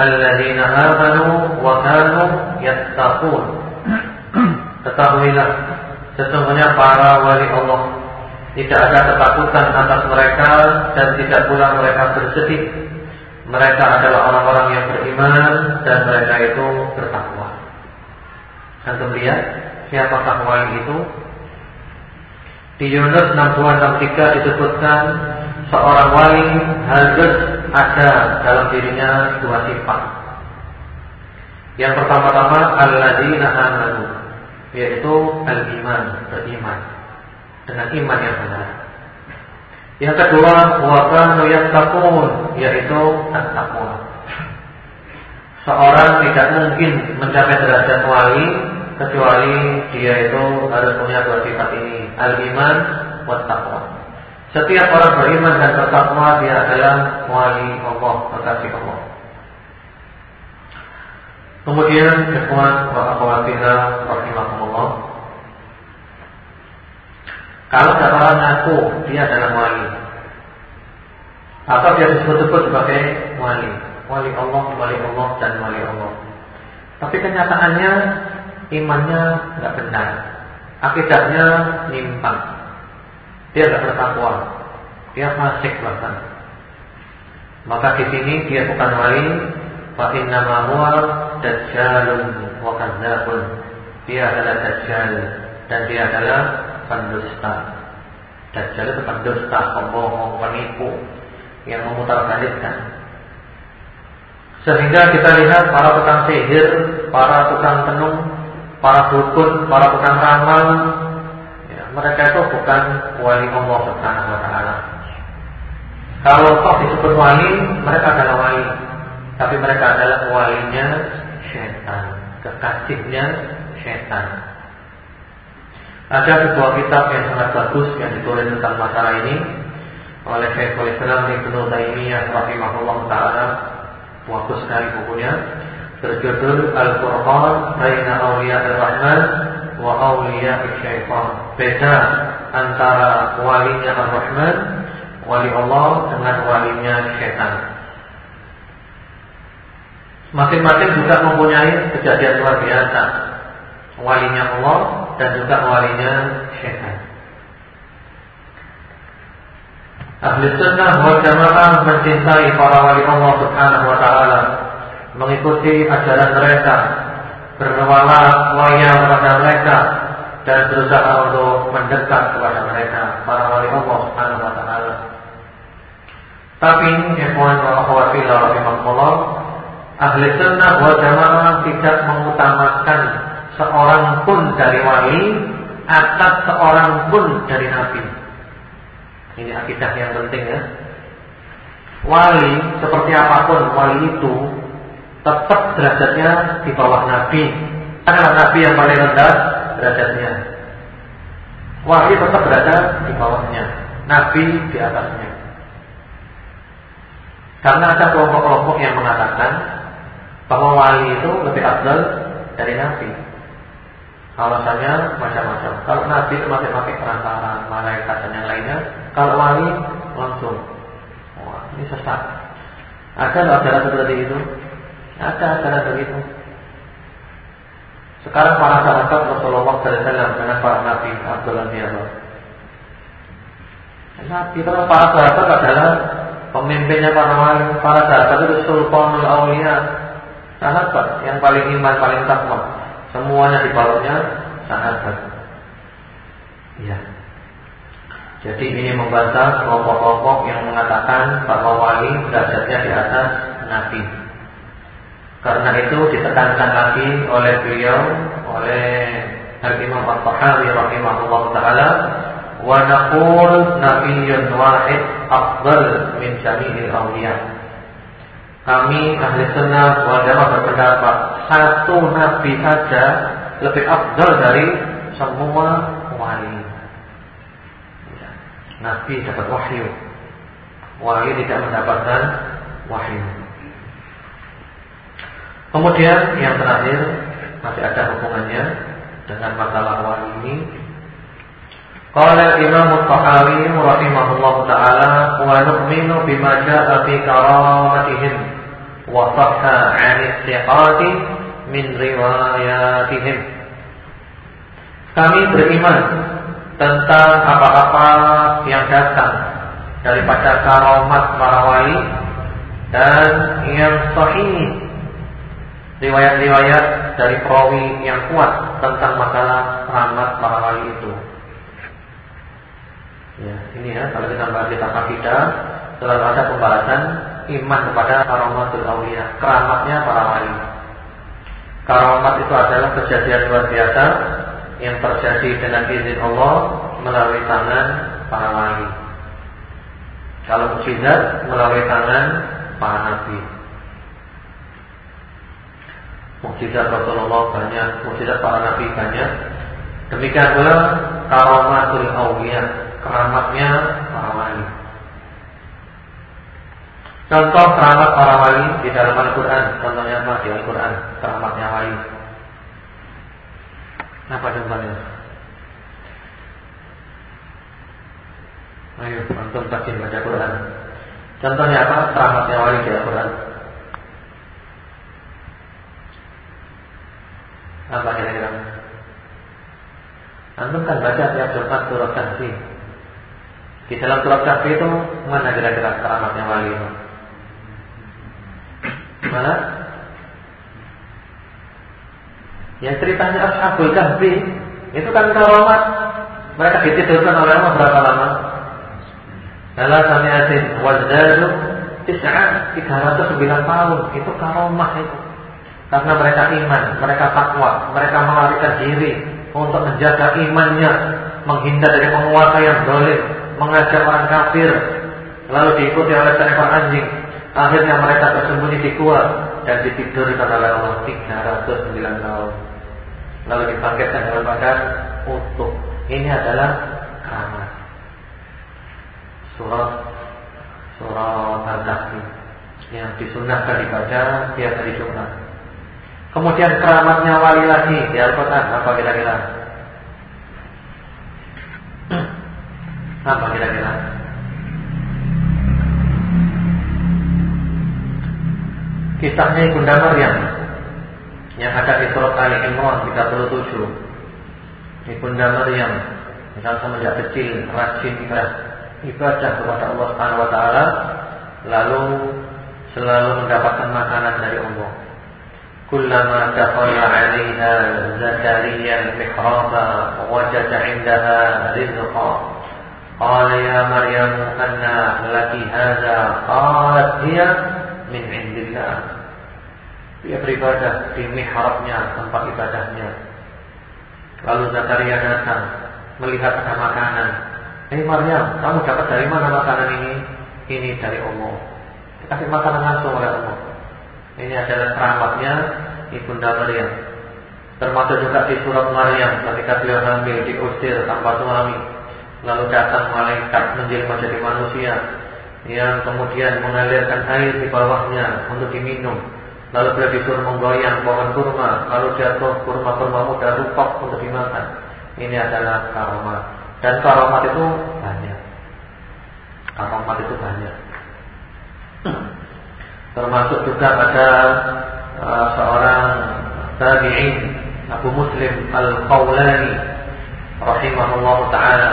الذين آمنوا وكانوا يتقون Ketahuilah Sesungguhnya para wali Allah Tidak ada ketakutan atas mereka Dan tidak pula mereka bersedih Mereka adalah orang-orang yang beriman Dan mereka itu bertakwa Antum lihat Siapakah wali itu Di Yunus 6263 disebutkan seorang wali harus ada dalam dirinya dua sifat. Yang pertama-tama alladzina amanu yaitu al-iman, beriman dengan iman yang benar. Yang kedua, wa kanu yattaqun yaitu at-taqwa. Seorang tidak mungkin mencapai derajat wali kecuali dia itu harus punya dua sifat ini, al-iman wa taqwa. Setiap orang beriman dan bertakwa dia adalah wali Allah, kekasih Allah. Kemudian ikhwan wa akhwatina rahimahumullah. Kalau ada orang ngaku dia adalah wali atau dia disebut-sebut sebagai wali, wali Allah, wali Allah dan wali Allah. Tapi kenyataannya imannya nggak benar, akidahnya nyimpang. Dia tidak bertakwa. Dia fasik bahkan. Maka di sini dia bukan wali, fa inna dajjalun wa kadzabun. Dia adalah dajjal dan dia adalah pendusta. Dajjal itu pendusta, pembohong, penipu yang memutarbalikkan. Sehingga kita lihat para tukang sihir, para tukang tenung, para dukun, para tukang ramal mereka itu bukan wali Allah Subhanahu wa taala. Kalau toh disebut wali, mereka adalah wali. Tapi mereka adalah walinya setan, kekasihnya setan. Ada sebuah kitab yang sangat bagus yang ditulis tentang masalah ini oleh Syekhul Islam Ibnu Taimiyah rahimahullah taala. Bagus sekali bukunya berjudul Al-Qur'an Baina Auliya Ar-Rahman wa Auliya Syaitan beda antara walinya Ar-Rahman, wali Allah dengan walinya syaitan. Masing-masing juga mempunyai kejadian luar biasa. Walinya Allah dan juga walinya syaitan. Ahli sunnah wal jamaah mencintai para wali Allah subhanahu wa ta'ala Mengikuti ajaran mereka Berwala waya kepada mereka dan berusaha untuk mendekat kepada mereka para wali Allah Subhanahu wa taala. Tapi ikhwan wa akhwat fillah rahimakumullah, ahli sunnah wal jamaah tidak mengutamakan seorang pun dari wali atas seorang pun dari nabi. Ini akidah yang penting ya. Wali seperti apa pun wali itu tetap derajatnya di bawah nabi. Karena nabi yang paling rendah derajatnya. Wahyu tetap berada di bawahnya, Nabi di atasnya. Karena ada kelompok-kelompok yang mengatakan bahwa wali itu lebih abdul dari Nabi. Alasannya macam-macam. Kalau Nabi itu masih pakai perantara malaikat dan yang lainnya, kalau wali langsung. Wah, ini sesat. Ada ajaran seperti itu? Ada ajaran begitu. Sekarang para sahabat Rasulullah SAW dengan para nabi Abdullah bin Nabi karena para sahabat adalah pemimpinnya para wali, para sahabat itu sultanul aulia, sahabat yang paling iman, paling takwa. Semuanya di bawahnya sahabat. Ya. Jadi ini membantah kelompok-kelompok yang mengatakan bahwa wali derajatnya di atas nabi. Karena itu ditekankan lagi oleh beliau oleh Al-Imam Al-Tahawi rahimahullah taala wa naqul nabiyyun wahid afdal min jami'il awliya. Kami ahli sunnah wal jamaah berpendapat satu nabi saja lebih afdal dari semua wali. Nabi dapat wahyu. Wali tidak mendapatkan wahyu. Kemudian yang terakhir masih ada hubungannya dengan masalah wali ini. Qala Imam Al-Tahawi rahimahullah taala wa nu'minu bima jaa'a fi karamatihim wa sahha 'an istiqati min riwayatihim. Kami beriman tentang apa-apa yang datang daripada karamat para wali dan yang sahih riwayat-riwayat dari perawi yang kuat tentang masalah rahmat para wali itu. Ya, ini ya kalau kita bahas kitab akidah selalu ada pembahasan iman kepada karamatul awliya, keramatnya para wali. Karamat itu adalah kejadian luar biasa yang terjadi dengan izin Allah melalui tangan para wali. Kalau mukjizat melalui tangan para nabi. Mukjizat Rasulullah banyak, mukjizat para nabi banyak. Demikian pula karamatul awliya, keramatnya para wali. Contoh keramat para wali di dalam Al-Quran Contohnya apa di Al-Quran Keramatnya wali Apa contohnya? Ayo, antum tajin baca Quran Contohnya apa? Keramatnya wali di Al-Quran Apa kira-kira? Antum kan baca tiap Jumat surat Kahfi. Di dalam surat Kahfi itu mana kira-kira keramatnya wali itu? Mana? Yang ceritanya Ashabul Kahfi itu kan keramat mereka ditidurkan oleh Allah berapa lama? Dalam samiatin wazadu tis'ah 309 tahun itu karomah itu. Karena mereka iman, mereka takwa, mereka melarikan diri untuk menjaga imannya, menghindar dari penguasa yang dolim, mengajak orang kafir, lalu diikuti oleh seekor anjing. Akhirnya mereka tersembunyi di gua dan ditidurkan oleh Allah 309 tahun. Lalu dibangkitkan dalam badan utuh. Ini adalah keramat. Surat Surat Al-Kahfi yang disunahkan dibaca tiap hari Jumat. Kemudian keramatnya wali lagi di Al-Quran apa kira-kira? Apa kira-kira? Kisahnya Ibunda Maryam yang ada di surat Ali Imran 37. Ibunda Maryam yang semenjak kecil rajin ibadah kepada Allah Subhanahu wa taala lalu selalu mendapatkan makanan dari Allah. كلما دخل عليها زكريا المحراب وجد عندها رزقا قال يا مريم أن لك هذا قالت هي من عند الله Dia beribadah di mihrabnya, tempat ibadahnya. Lalu Zakaria datang, melihat ada makanan. Hei Maryam, kamu dapat dari mana makanan ini? Ini dari Allah. Dikasih makanan langsung oleh Allah. ini adalah keramatnya Ibunda Maryam. Termasuk juga di surat Maryam ketika beliau hamil diusir tanpa suami. Lalu datang malaikat menjelma jadi manusia yang kemudian mengalirkan air di bawahnya untuk diminum. Lalu beliau disuruh menggoyang pohon kurma, lalu jatuh kurma-kurma muda rupak untuk dimakan. Ini adalah karomat. Dan karomat itu banyak. Karomat itu banyak. Termasuk juga pada uh, seorang tabi'in Abu Muslim Al-Qawlani rahimahullah taala.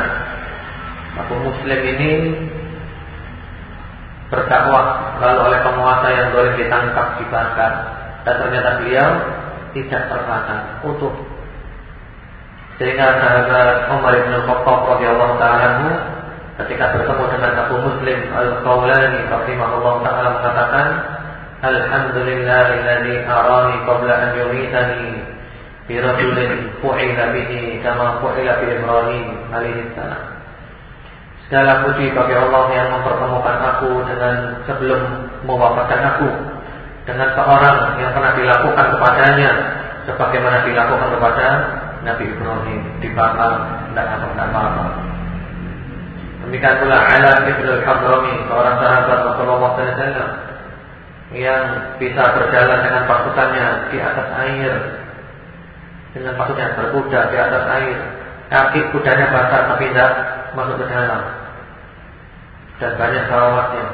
Abu Muslim ini berdakwah lalu oleh penguasa yang boleh ditangkap dibakar dan ternyata beliau tidak terbakar utuh sehingga sahabat Umar bin Khattab radhiyallahu taala ketika bertemu dengan Abu Muslim Al-Qawlani rahimahullah taala mengatakan Alhamdulillahilladzi arani qabla an yumitani birajulin fu'ila bihi kama fu'ila bi Ibrahim alaihi salam. Segala puji bagi Allah yang mempertemukan aku dengan sebelum mewafatkan aku dengan seorang yang pernah dilakukan kepadanya sebagaimana dilakukan kepada Nabi Ibrahim dibakar tidak apa-apa. Demikian pula Ala ibn al-Hadrami seorang sahabat Rasulullah SAW yang bisa berjalan dengan pasukannya di atas air dengan maksudnya berkuda di atas air. Kaki kudanya basah tapi tidak masuk ke dalam. Dan banyak karamatnya.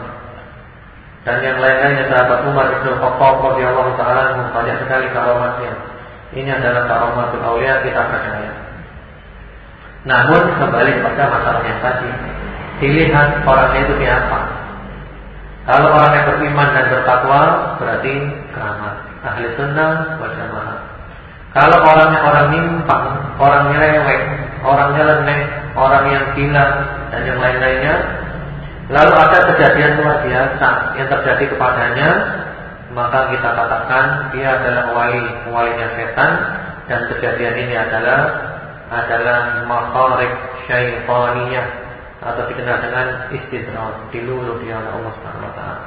Dan yang lain-lainnya sahabat Umar Ibn Khattab radhiyallahu taala banyak sekali karamatnya. Ini adalah karamatul aulia kita percaya. Namun kembali pada masalah yang tadi, dilihat orangnya itu siapa. Kalau orang yang beriman dan bertakwa berarti keramat. Ahli sunnah wal jamaah. Kalau orangnya orang nyimpang, orang nyelewek, orang nyeleneh, orang yang gila dan yang lain-lainnya, lalu ada kejadian luar biasa yang terjadi kepadanya, maka kita katakan dia adalah wali, walinya setan dan kejadian ini adalah adalah makharib syaitaniyah atau dikenal dengan istidraj, diluluh dia oleh Allah Subhanahu wa taala.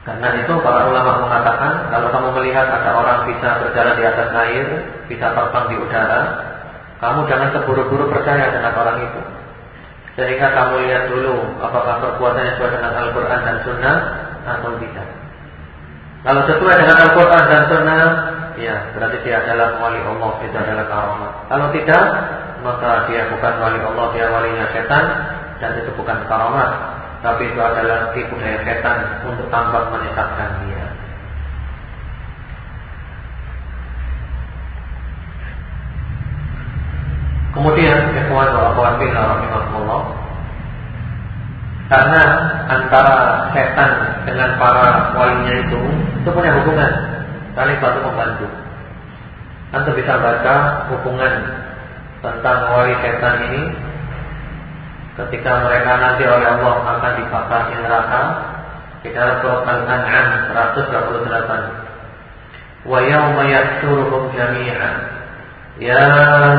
Karena itu para ulama mengatakan kalau kamu melihat ada orang bisa berjalan di atas air, bisa terbang di udara, kamu jangan terburu-buru percaya dengan orang itu. Sehingga kamu lihat dulu apakah perbuatannya sesuai dengan Al-Quran dan Sunnah atau tidak. Kalau sesuai dengan Al-Quran dan Sunnah, ya berarti dia adalah wali Allah, itu adalah karamah. Kalau tidak, maka dia bukan wali Allah, dia walinya setan dan itu bukan karamah tapi itu adalah tipu daya setan untuk tambah menyesatkan dia. Kemudian ikhwan wa akhwat fillah rahimahullah karena antara setan dengan para walinya itu itu punya hubungan. Saling bantu membantu. Anda bisa baca hubungan tentang wali setan ini. Ketika mereka nanti oleh Allah akan dibakar di neraka di dalam surat Al-An'am 128 wa yawma yahsyuruhum jami'an. Ya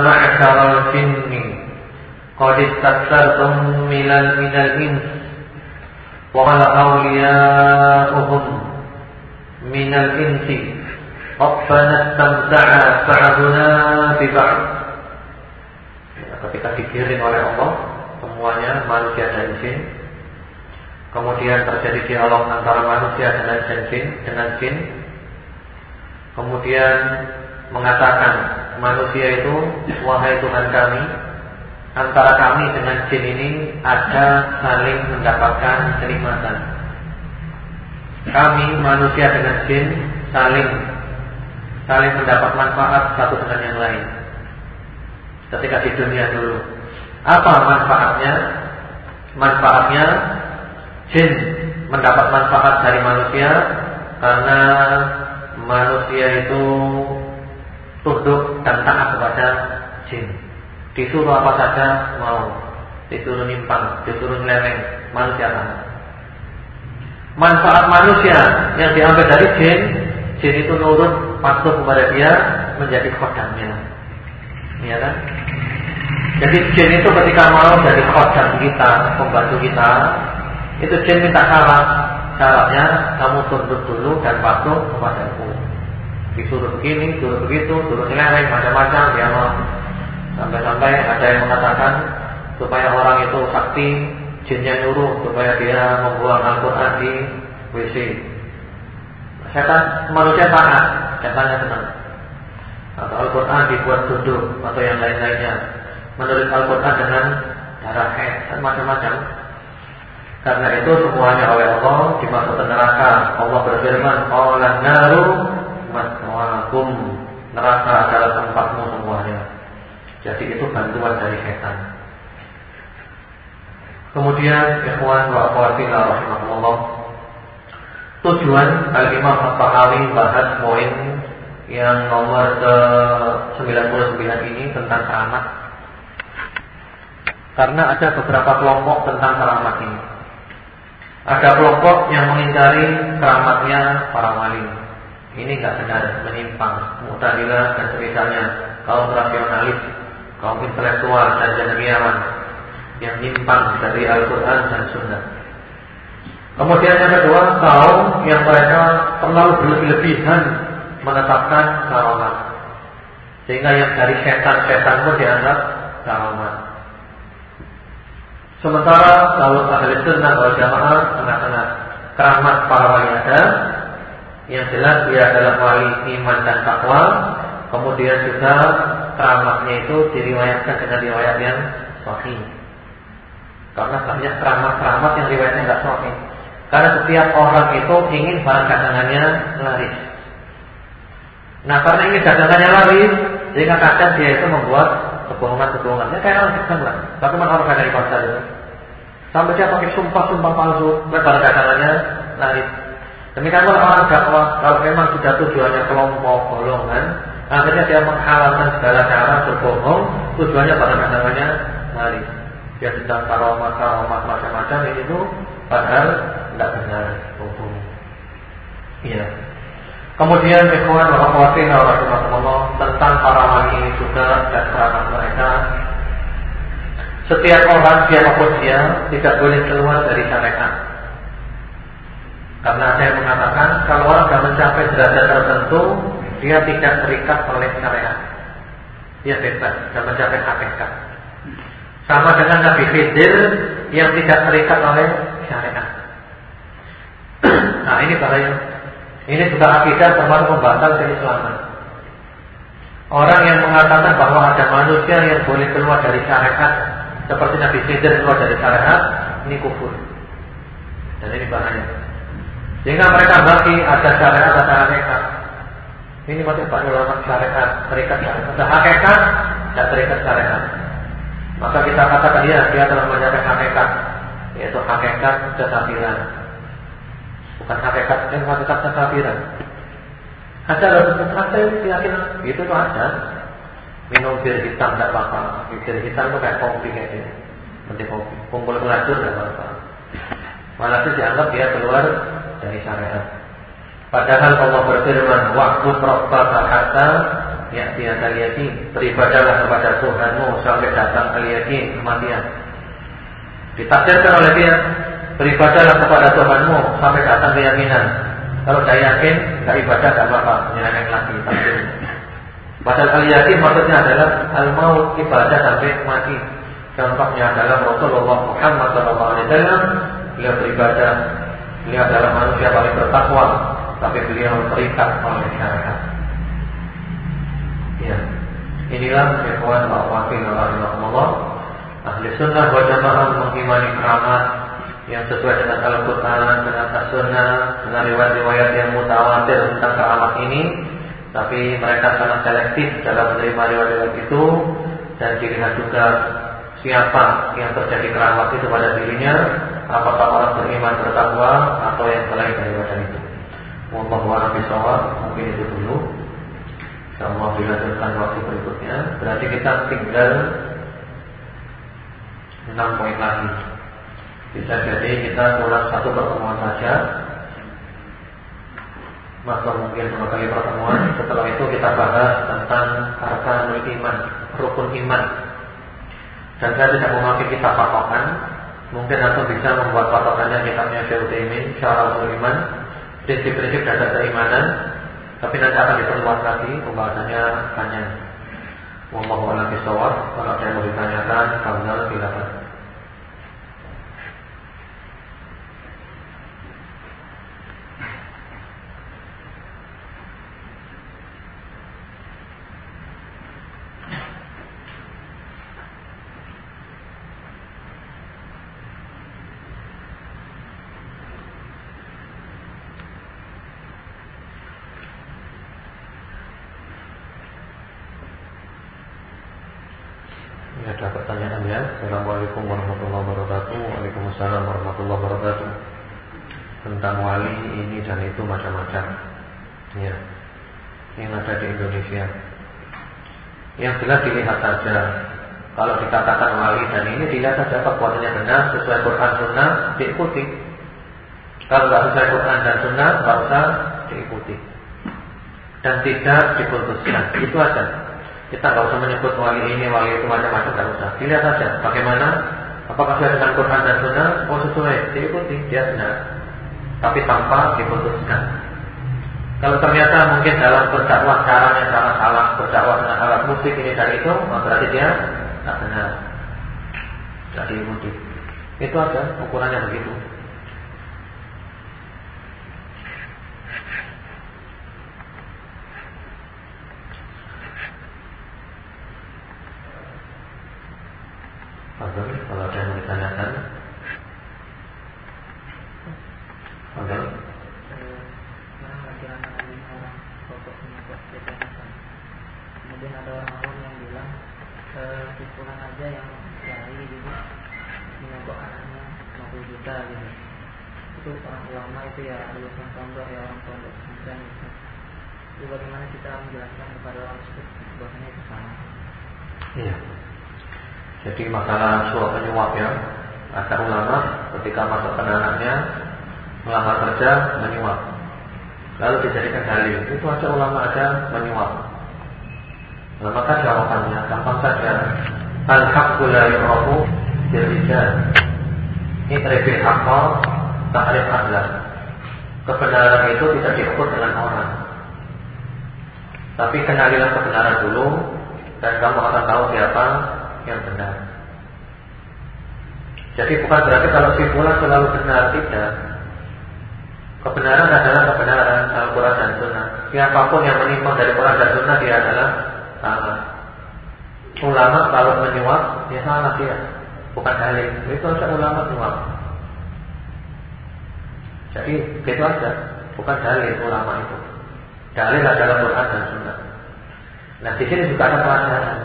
ma'syaral jinni qad istaktsartum minal minal ins qala awliya'uhum minal insi Rabbana istamta'a ba'duna bi ba'd ketika digiring oleh Allah semuanya manusia dan jin. Kemudian terjadi dialog antara manusia dengan jin, dengan jin. Kemudian mengatakan manusia itu wahai Tuhan kami, antara kami dengan jin ini ada saling mendapatkan kenikmatan. Kami manusia dengan jin saling saling mendapat manfaat satu dengan yang lain. Ketika di dunia dulu apa manfaatnya? Manfaatnya jin mendapat manfaat dari manusia karena manusia itu tunduk dan taat kepada jin. Disuruh apa saja mau, disuruh nimpang, disuruh nyeleng, manusia taat. Manfaat manusia yang diambil dari jin, jin itu nurut patuh kepada dia menjadi kodamnya. Ya kan? Jadi jin itu ketika mau jadi khodam kita, pembantu kita, itu jin minta syarat. Syaratnya kamu tunduk dulu dan patuh kepadaku. Disuruh begini, disuruh begitu, disuruh nyeleweng, macam-macam. Ya Sampai-sampai ada yang mengatakan supaya orang itu sakti, jinnya nyuruh supaya dia membuang Al-Quran di WC. Setan manusia taat, setannya senang. Atau Al-Quran dibuat duduk atau yang lain-lainnya. Menurut Al-Quran dengan darah head macam-macam. Karena itu semuanya oleh Allah dimasukkan neraka. Allah berfirman, "Qala naru maswaakum." Neraka adalah tempatmu. Jadi itu bantuan dari setan. Kemudian ikhwan wa akhwati rahimahullah. Tujuan Al-Imam Al-Bahawi bahas poin yang nomor ke-99 ini tentang keramat. Karena ada beberapa kelompok tentang keramat ini. Ada kelompok yang mengingkari keramatnya para wali. Ini nggak benar, menyimpang. Mu'tazilah dan semisalnya kaum rasionalis, kaum intelektual dan cendekiawan yang menyimpang dari Al-Quran dan Sunnah. Kemudian yang kedua, kaum yang mereka terlalu berlebih-lebihan menetapkan karamat. Sehingga yang dari setan-setan pun dianggap karamat. Sementara kalau ahli sunnah wal jamaah tengah-tengah keramat para wali ada yang jelas dia adalah wali iman dan takwa. Kemudian juga keramatnya itu diriwayatkan dengan riwayat yang sahih. Karena banyak keramat-keramat yang riwayatnya nggak sahih. Karena setiap orang itu ingin barang dagangannya laris. Nah karena ingin dagangannya laris, sehingga kadang dia itu membuat kebohongan-kebohongannya kayak orang dagang lah. Bagaimana orang di pasar itu? Sampai dia pakai sumpah-sumpah palsu, lebar dagangannya laris. Demikian pula orang dakwah, kalau memang sudah tujuannya kelompok golongan, akhirnya dia menghalalkan segala cara berbohong, tujuannya pada dagangannya laris. Dia sedang karomah, karomah macam-macam ini tuh padahal tidak benar bohong. Iya. Kemudian ikhwan wa rahimahullah tentang para wali ini juga dan keramat mereka. Setiap orang siapa pun dia tidak boleh keluar dari syariat. Karena yang mengatakan kalau orang sudah mencapai derajat tertentu, dia tidak terikat oleh syariat. Dia bebas dan mencapai hakikat. Sama dengan Nabi Khidir yang tidak terikat oleh syariat. nah ini bahaya. Ini juga akidah termasuk pembatal keislaman. Orang yang mengatakan bahwa ada manusia yang boleh keluar dari syariat seperti Nabi Khidir keluar dari syariat, ini kufur. Dan ini bahaya. Sehingga mereka bagi ada syariat, ada hakikat. Ini masih banyak ulama syariat, terikat syariat. Ada hakikat, tidak terikat syariat. Maka kita katakan dia, dia telah mencapai hakikat, yaitu hakikat kesatiran. Bukan hakikat yang hakikat kekafiran. Ada ada keyakinan itu tuh ada. Minum bir hitam tidak apa-apa. Bir hitam itu kayak kopi kayak ini. Nanti kopi. Kumpul pelacur tidak apa-apa. Malah itu dianggap dia keluar dari syariat. Padahal Allah berfirman, waktu rabbaka hatta ya tiada yakin. Beribadahlah kepada Tuhanmu sampai datang al yakin kematian. Ditakdirkan oleh dia Beribadahlah kepada Tuhanmu sampai datang keyakinan. Kalau tidak yakin, tidak ibadah tidak apa-apa, menyeleweng lagi takdir. Padahal al yakin maksudnya adalah al mau ibadah sampai mati. Contohnya adalah Rasulullah Muhammad SAW. Beliau beribadah, beliau adalah manusia paling bertakwa, tapi beliau terikat oleh syariat. Ya, inilah ikhwan wa akhwati Allah. Ahli sunnah wa jamaah mengimani keramat yang sesuai dengan Al-Quran, dengan As-Sunnah, dengan riwayat-riwayat yang mutawatir tentang keramat ini, tapi mereka sangat selektif dalam menerima riwayat-riwayat itu dan dilihat juga siapa yang terjadi keramat itu pada dirinya, apakah orang beriman bertakwa atau yang selain dari wajah itu. Wallahu a'lam mungkin itu dulu. Insyaallah dilanjutkan waktu berikutnya. Berarti kita tinggal 6 poin lagi. Bisa jadi kita kurang satu pertemuan saja Maka mungkin dua pertemuan Setelah itu kita bahas tentang Arkanul iman, rukun iman Dan saya tidak memakai kita patokan Mungkin atau bisa membuat patokannya kitabnya Syekh Utsaimin Syarah iman Prinsip-prinsip dasar keimanan Tapi nanti akan diperluas lagi pembahasannya panjang. Wallahu a'lam bishawab. Kalau ada yang mau ditanyakan, fadhal silakan. Assalamualaikum warahmatullahi wabarakatuh Waalaikumsalam warahmatullahi wabarakatuh Tentang wali ini dan itu macam-macam Ya Yang ada di Indonesia Yang dilihat saja Kalau dikatakan wali dan ini Dilihat saja kekuatannya benar Sesuai Quran Sunnah diikuti Kalau tidak sesuai Quran dan Sunnah Tidak usah diikuti Dan tidak diputuskan Itu aja kita nggak usah menyebut wali ini, wali itu macam-macam nggak usah. Dilihat saja bagaimana apakah sesuai dengan Quran dan Sunnah. Oh sesuai, diikuti, dia benar. Tapi tanpa diputuskan. Kalau ternyata mungkin dalam berdakwah caranya cara salah, berdakwah dengan alat musik ini dan itu, berarti dia tidak benar. Tidak diikuti. Itu aja ukurannya begitu. Fadol, kalau ada yang ditanyakan Fadol Kemudian ada orang-orang yang bilang Kesimpulan aja yang kiai gitu. Menyokok anaknya 50 juta gitu. Itu orang ulama itu ya lulusan pondok ya orang pondok pesantren gitu. Jadi bagaimana kita menjelaskan kepada orang tersebut? Bahwasanya itu salah Iya. Jadi masalah suap menyuap ya Ada ulama ketika masukkan anaknya Melamar kerja menyuap. Lalu dijadikan dalil. Itu aja ulama ada menyuap. Nah maka jawabannya gampang saja Al-haqqu la yu'rafu birijal Itribil haqqa ta'rif adlan Kebenaran itu tidak diukur dengan orang Tapi kenalilah kebenaran dulu Dan kamu akan tahu siapa yang benar. Jadi bukan berarti kalau si selalu benar tidak. Kebenaran adalah kebenaran Al-Quran dan Sunnah. Siapa pun yang menyimpang dari Quran dan Sunnah dia adalah salah. Ulama kalau menyuap dia salah dia, bukan dalil. Itu aja ulama menyuap. Jadi gitu aja, bukan dalil ulama itu. Dalil adalah Quran dan Sunnah. Nah di sini juga ada pelajaran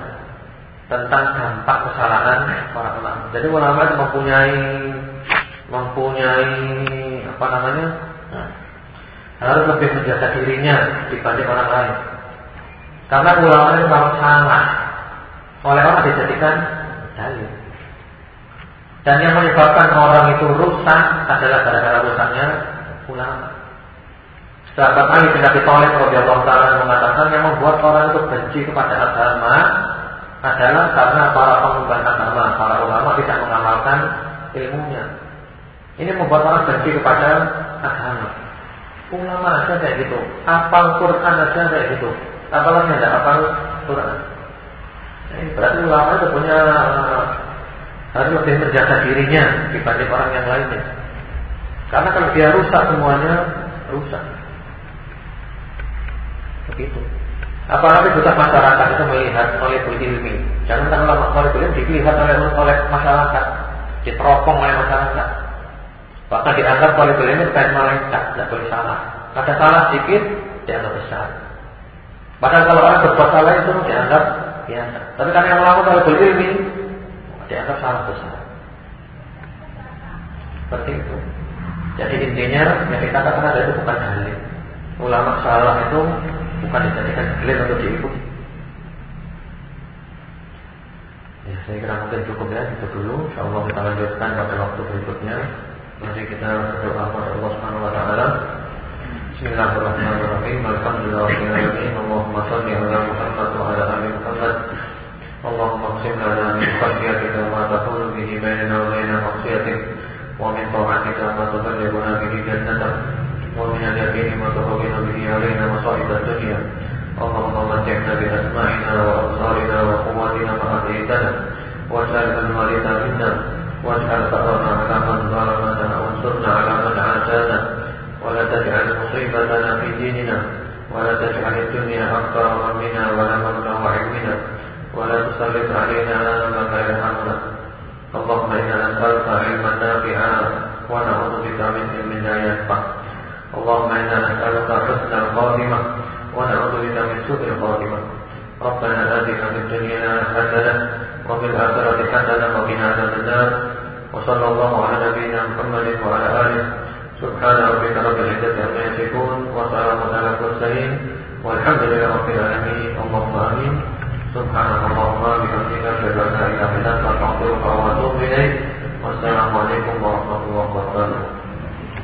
tentang dampak kesalahan para ulama. Jadi ulama itu mempunyai mempunyai apa namanya? Nah, harus lebih menjaga dirinya dibanding orang lain. Karena ulama itu kalau salah oleh orang dijadikan dalil. Dan yang menyebabkan orang itu rusak adalah gara-gara rusaknya ulama. Sahabat Ali bin Abi Thalib radhiyallahu taala mengatakan yang membuat orang itu benci kepada agama adalah karena para pengemban agama, para ulama tidak mengamalkan ilmunya. Ini membuat orang benci kepada agama. Ulama aja kayak gitu, apal Quran aja kayak gitu. Apalagi ada apal Quran. Berarti ulama itu punya uh, harus lebih menjaga dirinya dibanding orang yang lainnya. Karena kalau dia rusak semuanya rusak. Begitu. Apalagi juga masyarakat itu melihat oleh ilmi. Jangan kan ulama oleh ilmi dilihat oleh oleh masyarakat, diteropong oleh masyarakat. Bahkan dianggap oleh ilmi kayak malaikat, tidak boleh salah. Ada salah sedikit dianggap besar. Padahal kalau orang berbuat salah itu dianggap biasa. Tapi karena yang melakukan oleh ilmi dianggap salah besar. Seperti itu. Jadi intinya yang dikatakan ada itu bukan dalil. Ulama salah itu bukan dijadikan dalil untuk diikuti. Ya, saya kira mungkin cukup ya itu dulu. Insya Allah kita lanjutkan pada waktu berikutnya. Nanti kita berdoa kepada Allah Subhanahu Wa Taala. Bismillahirrahmanirrahim. Alhamdulillahirobbilalamin. Allahumma shalli ala Muhammad wa ala ali Muhammad. Allahumma qsim lana min khashyatika ma tahulu bihi bainana wa baina maksiatik wa min ta'atika ma tuballighuna bihi jannatak wa min al-yaqini ma tuhawwinu bihi alaina masaa'ib مصائب الدنيا اللهم متعنا بأسماعنا وأبصارنا وقواتنا ما أحييتنا واجعل الوارث منا واجعل ثأرنا على من ظلمنا وانصرنا على من عادانا ولا تجعل مصيبتنا في ديننا ولا تجعل الدنيا أكبر همنا ولا مبلغ علمنا ولا تسلط علينا من لا يرحمنا. اللهم إنا نسألك علما نافعا ونعوذ بك من علم لا ينفع. اللهم إنا نسألك حسن الخاتمة ونعوذ بك من سوء الخاتمة. ربنا آتنا في الدنيا حسنة وفي الآخرة حسنة وقنا عذاب النار. وصلى الله على نبينا محمد وعلى آله سبحان ربك رب العزة عما يصفون وسلام على المرسلين والحمد لله رب العالمين اللهم آمين سبحانك اللهم وبحمدك أشهد أن لا إله إلا أنت أستغفرك وأتوب إليك والسلام عليكم ورحمة الله وبركاته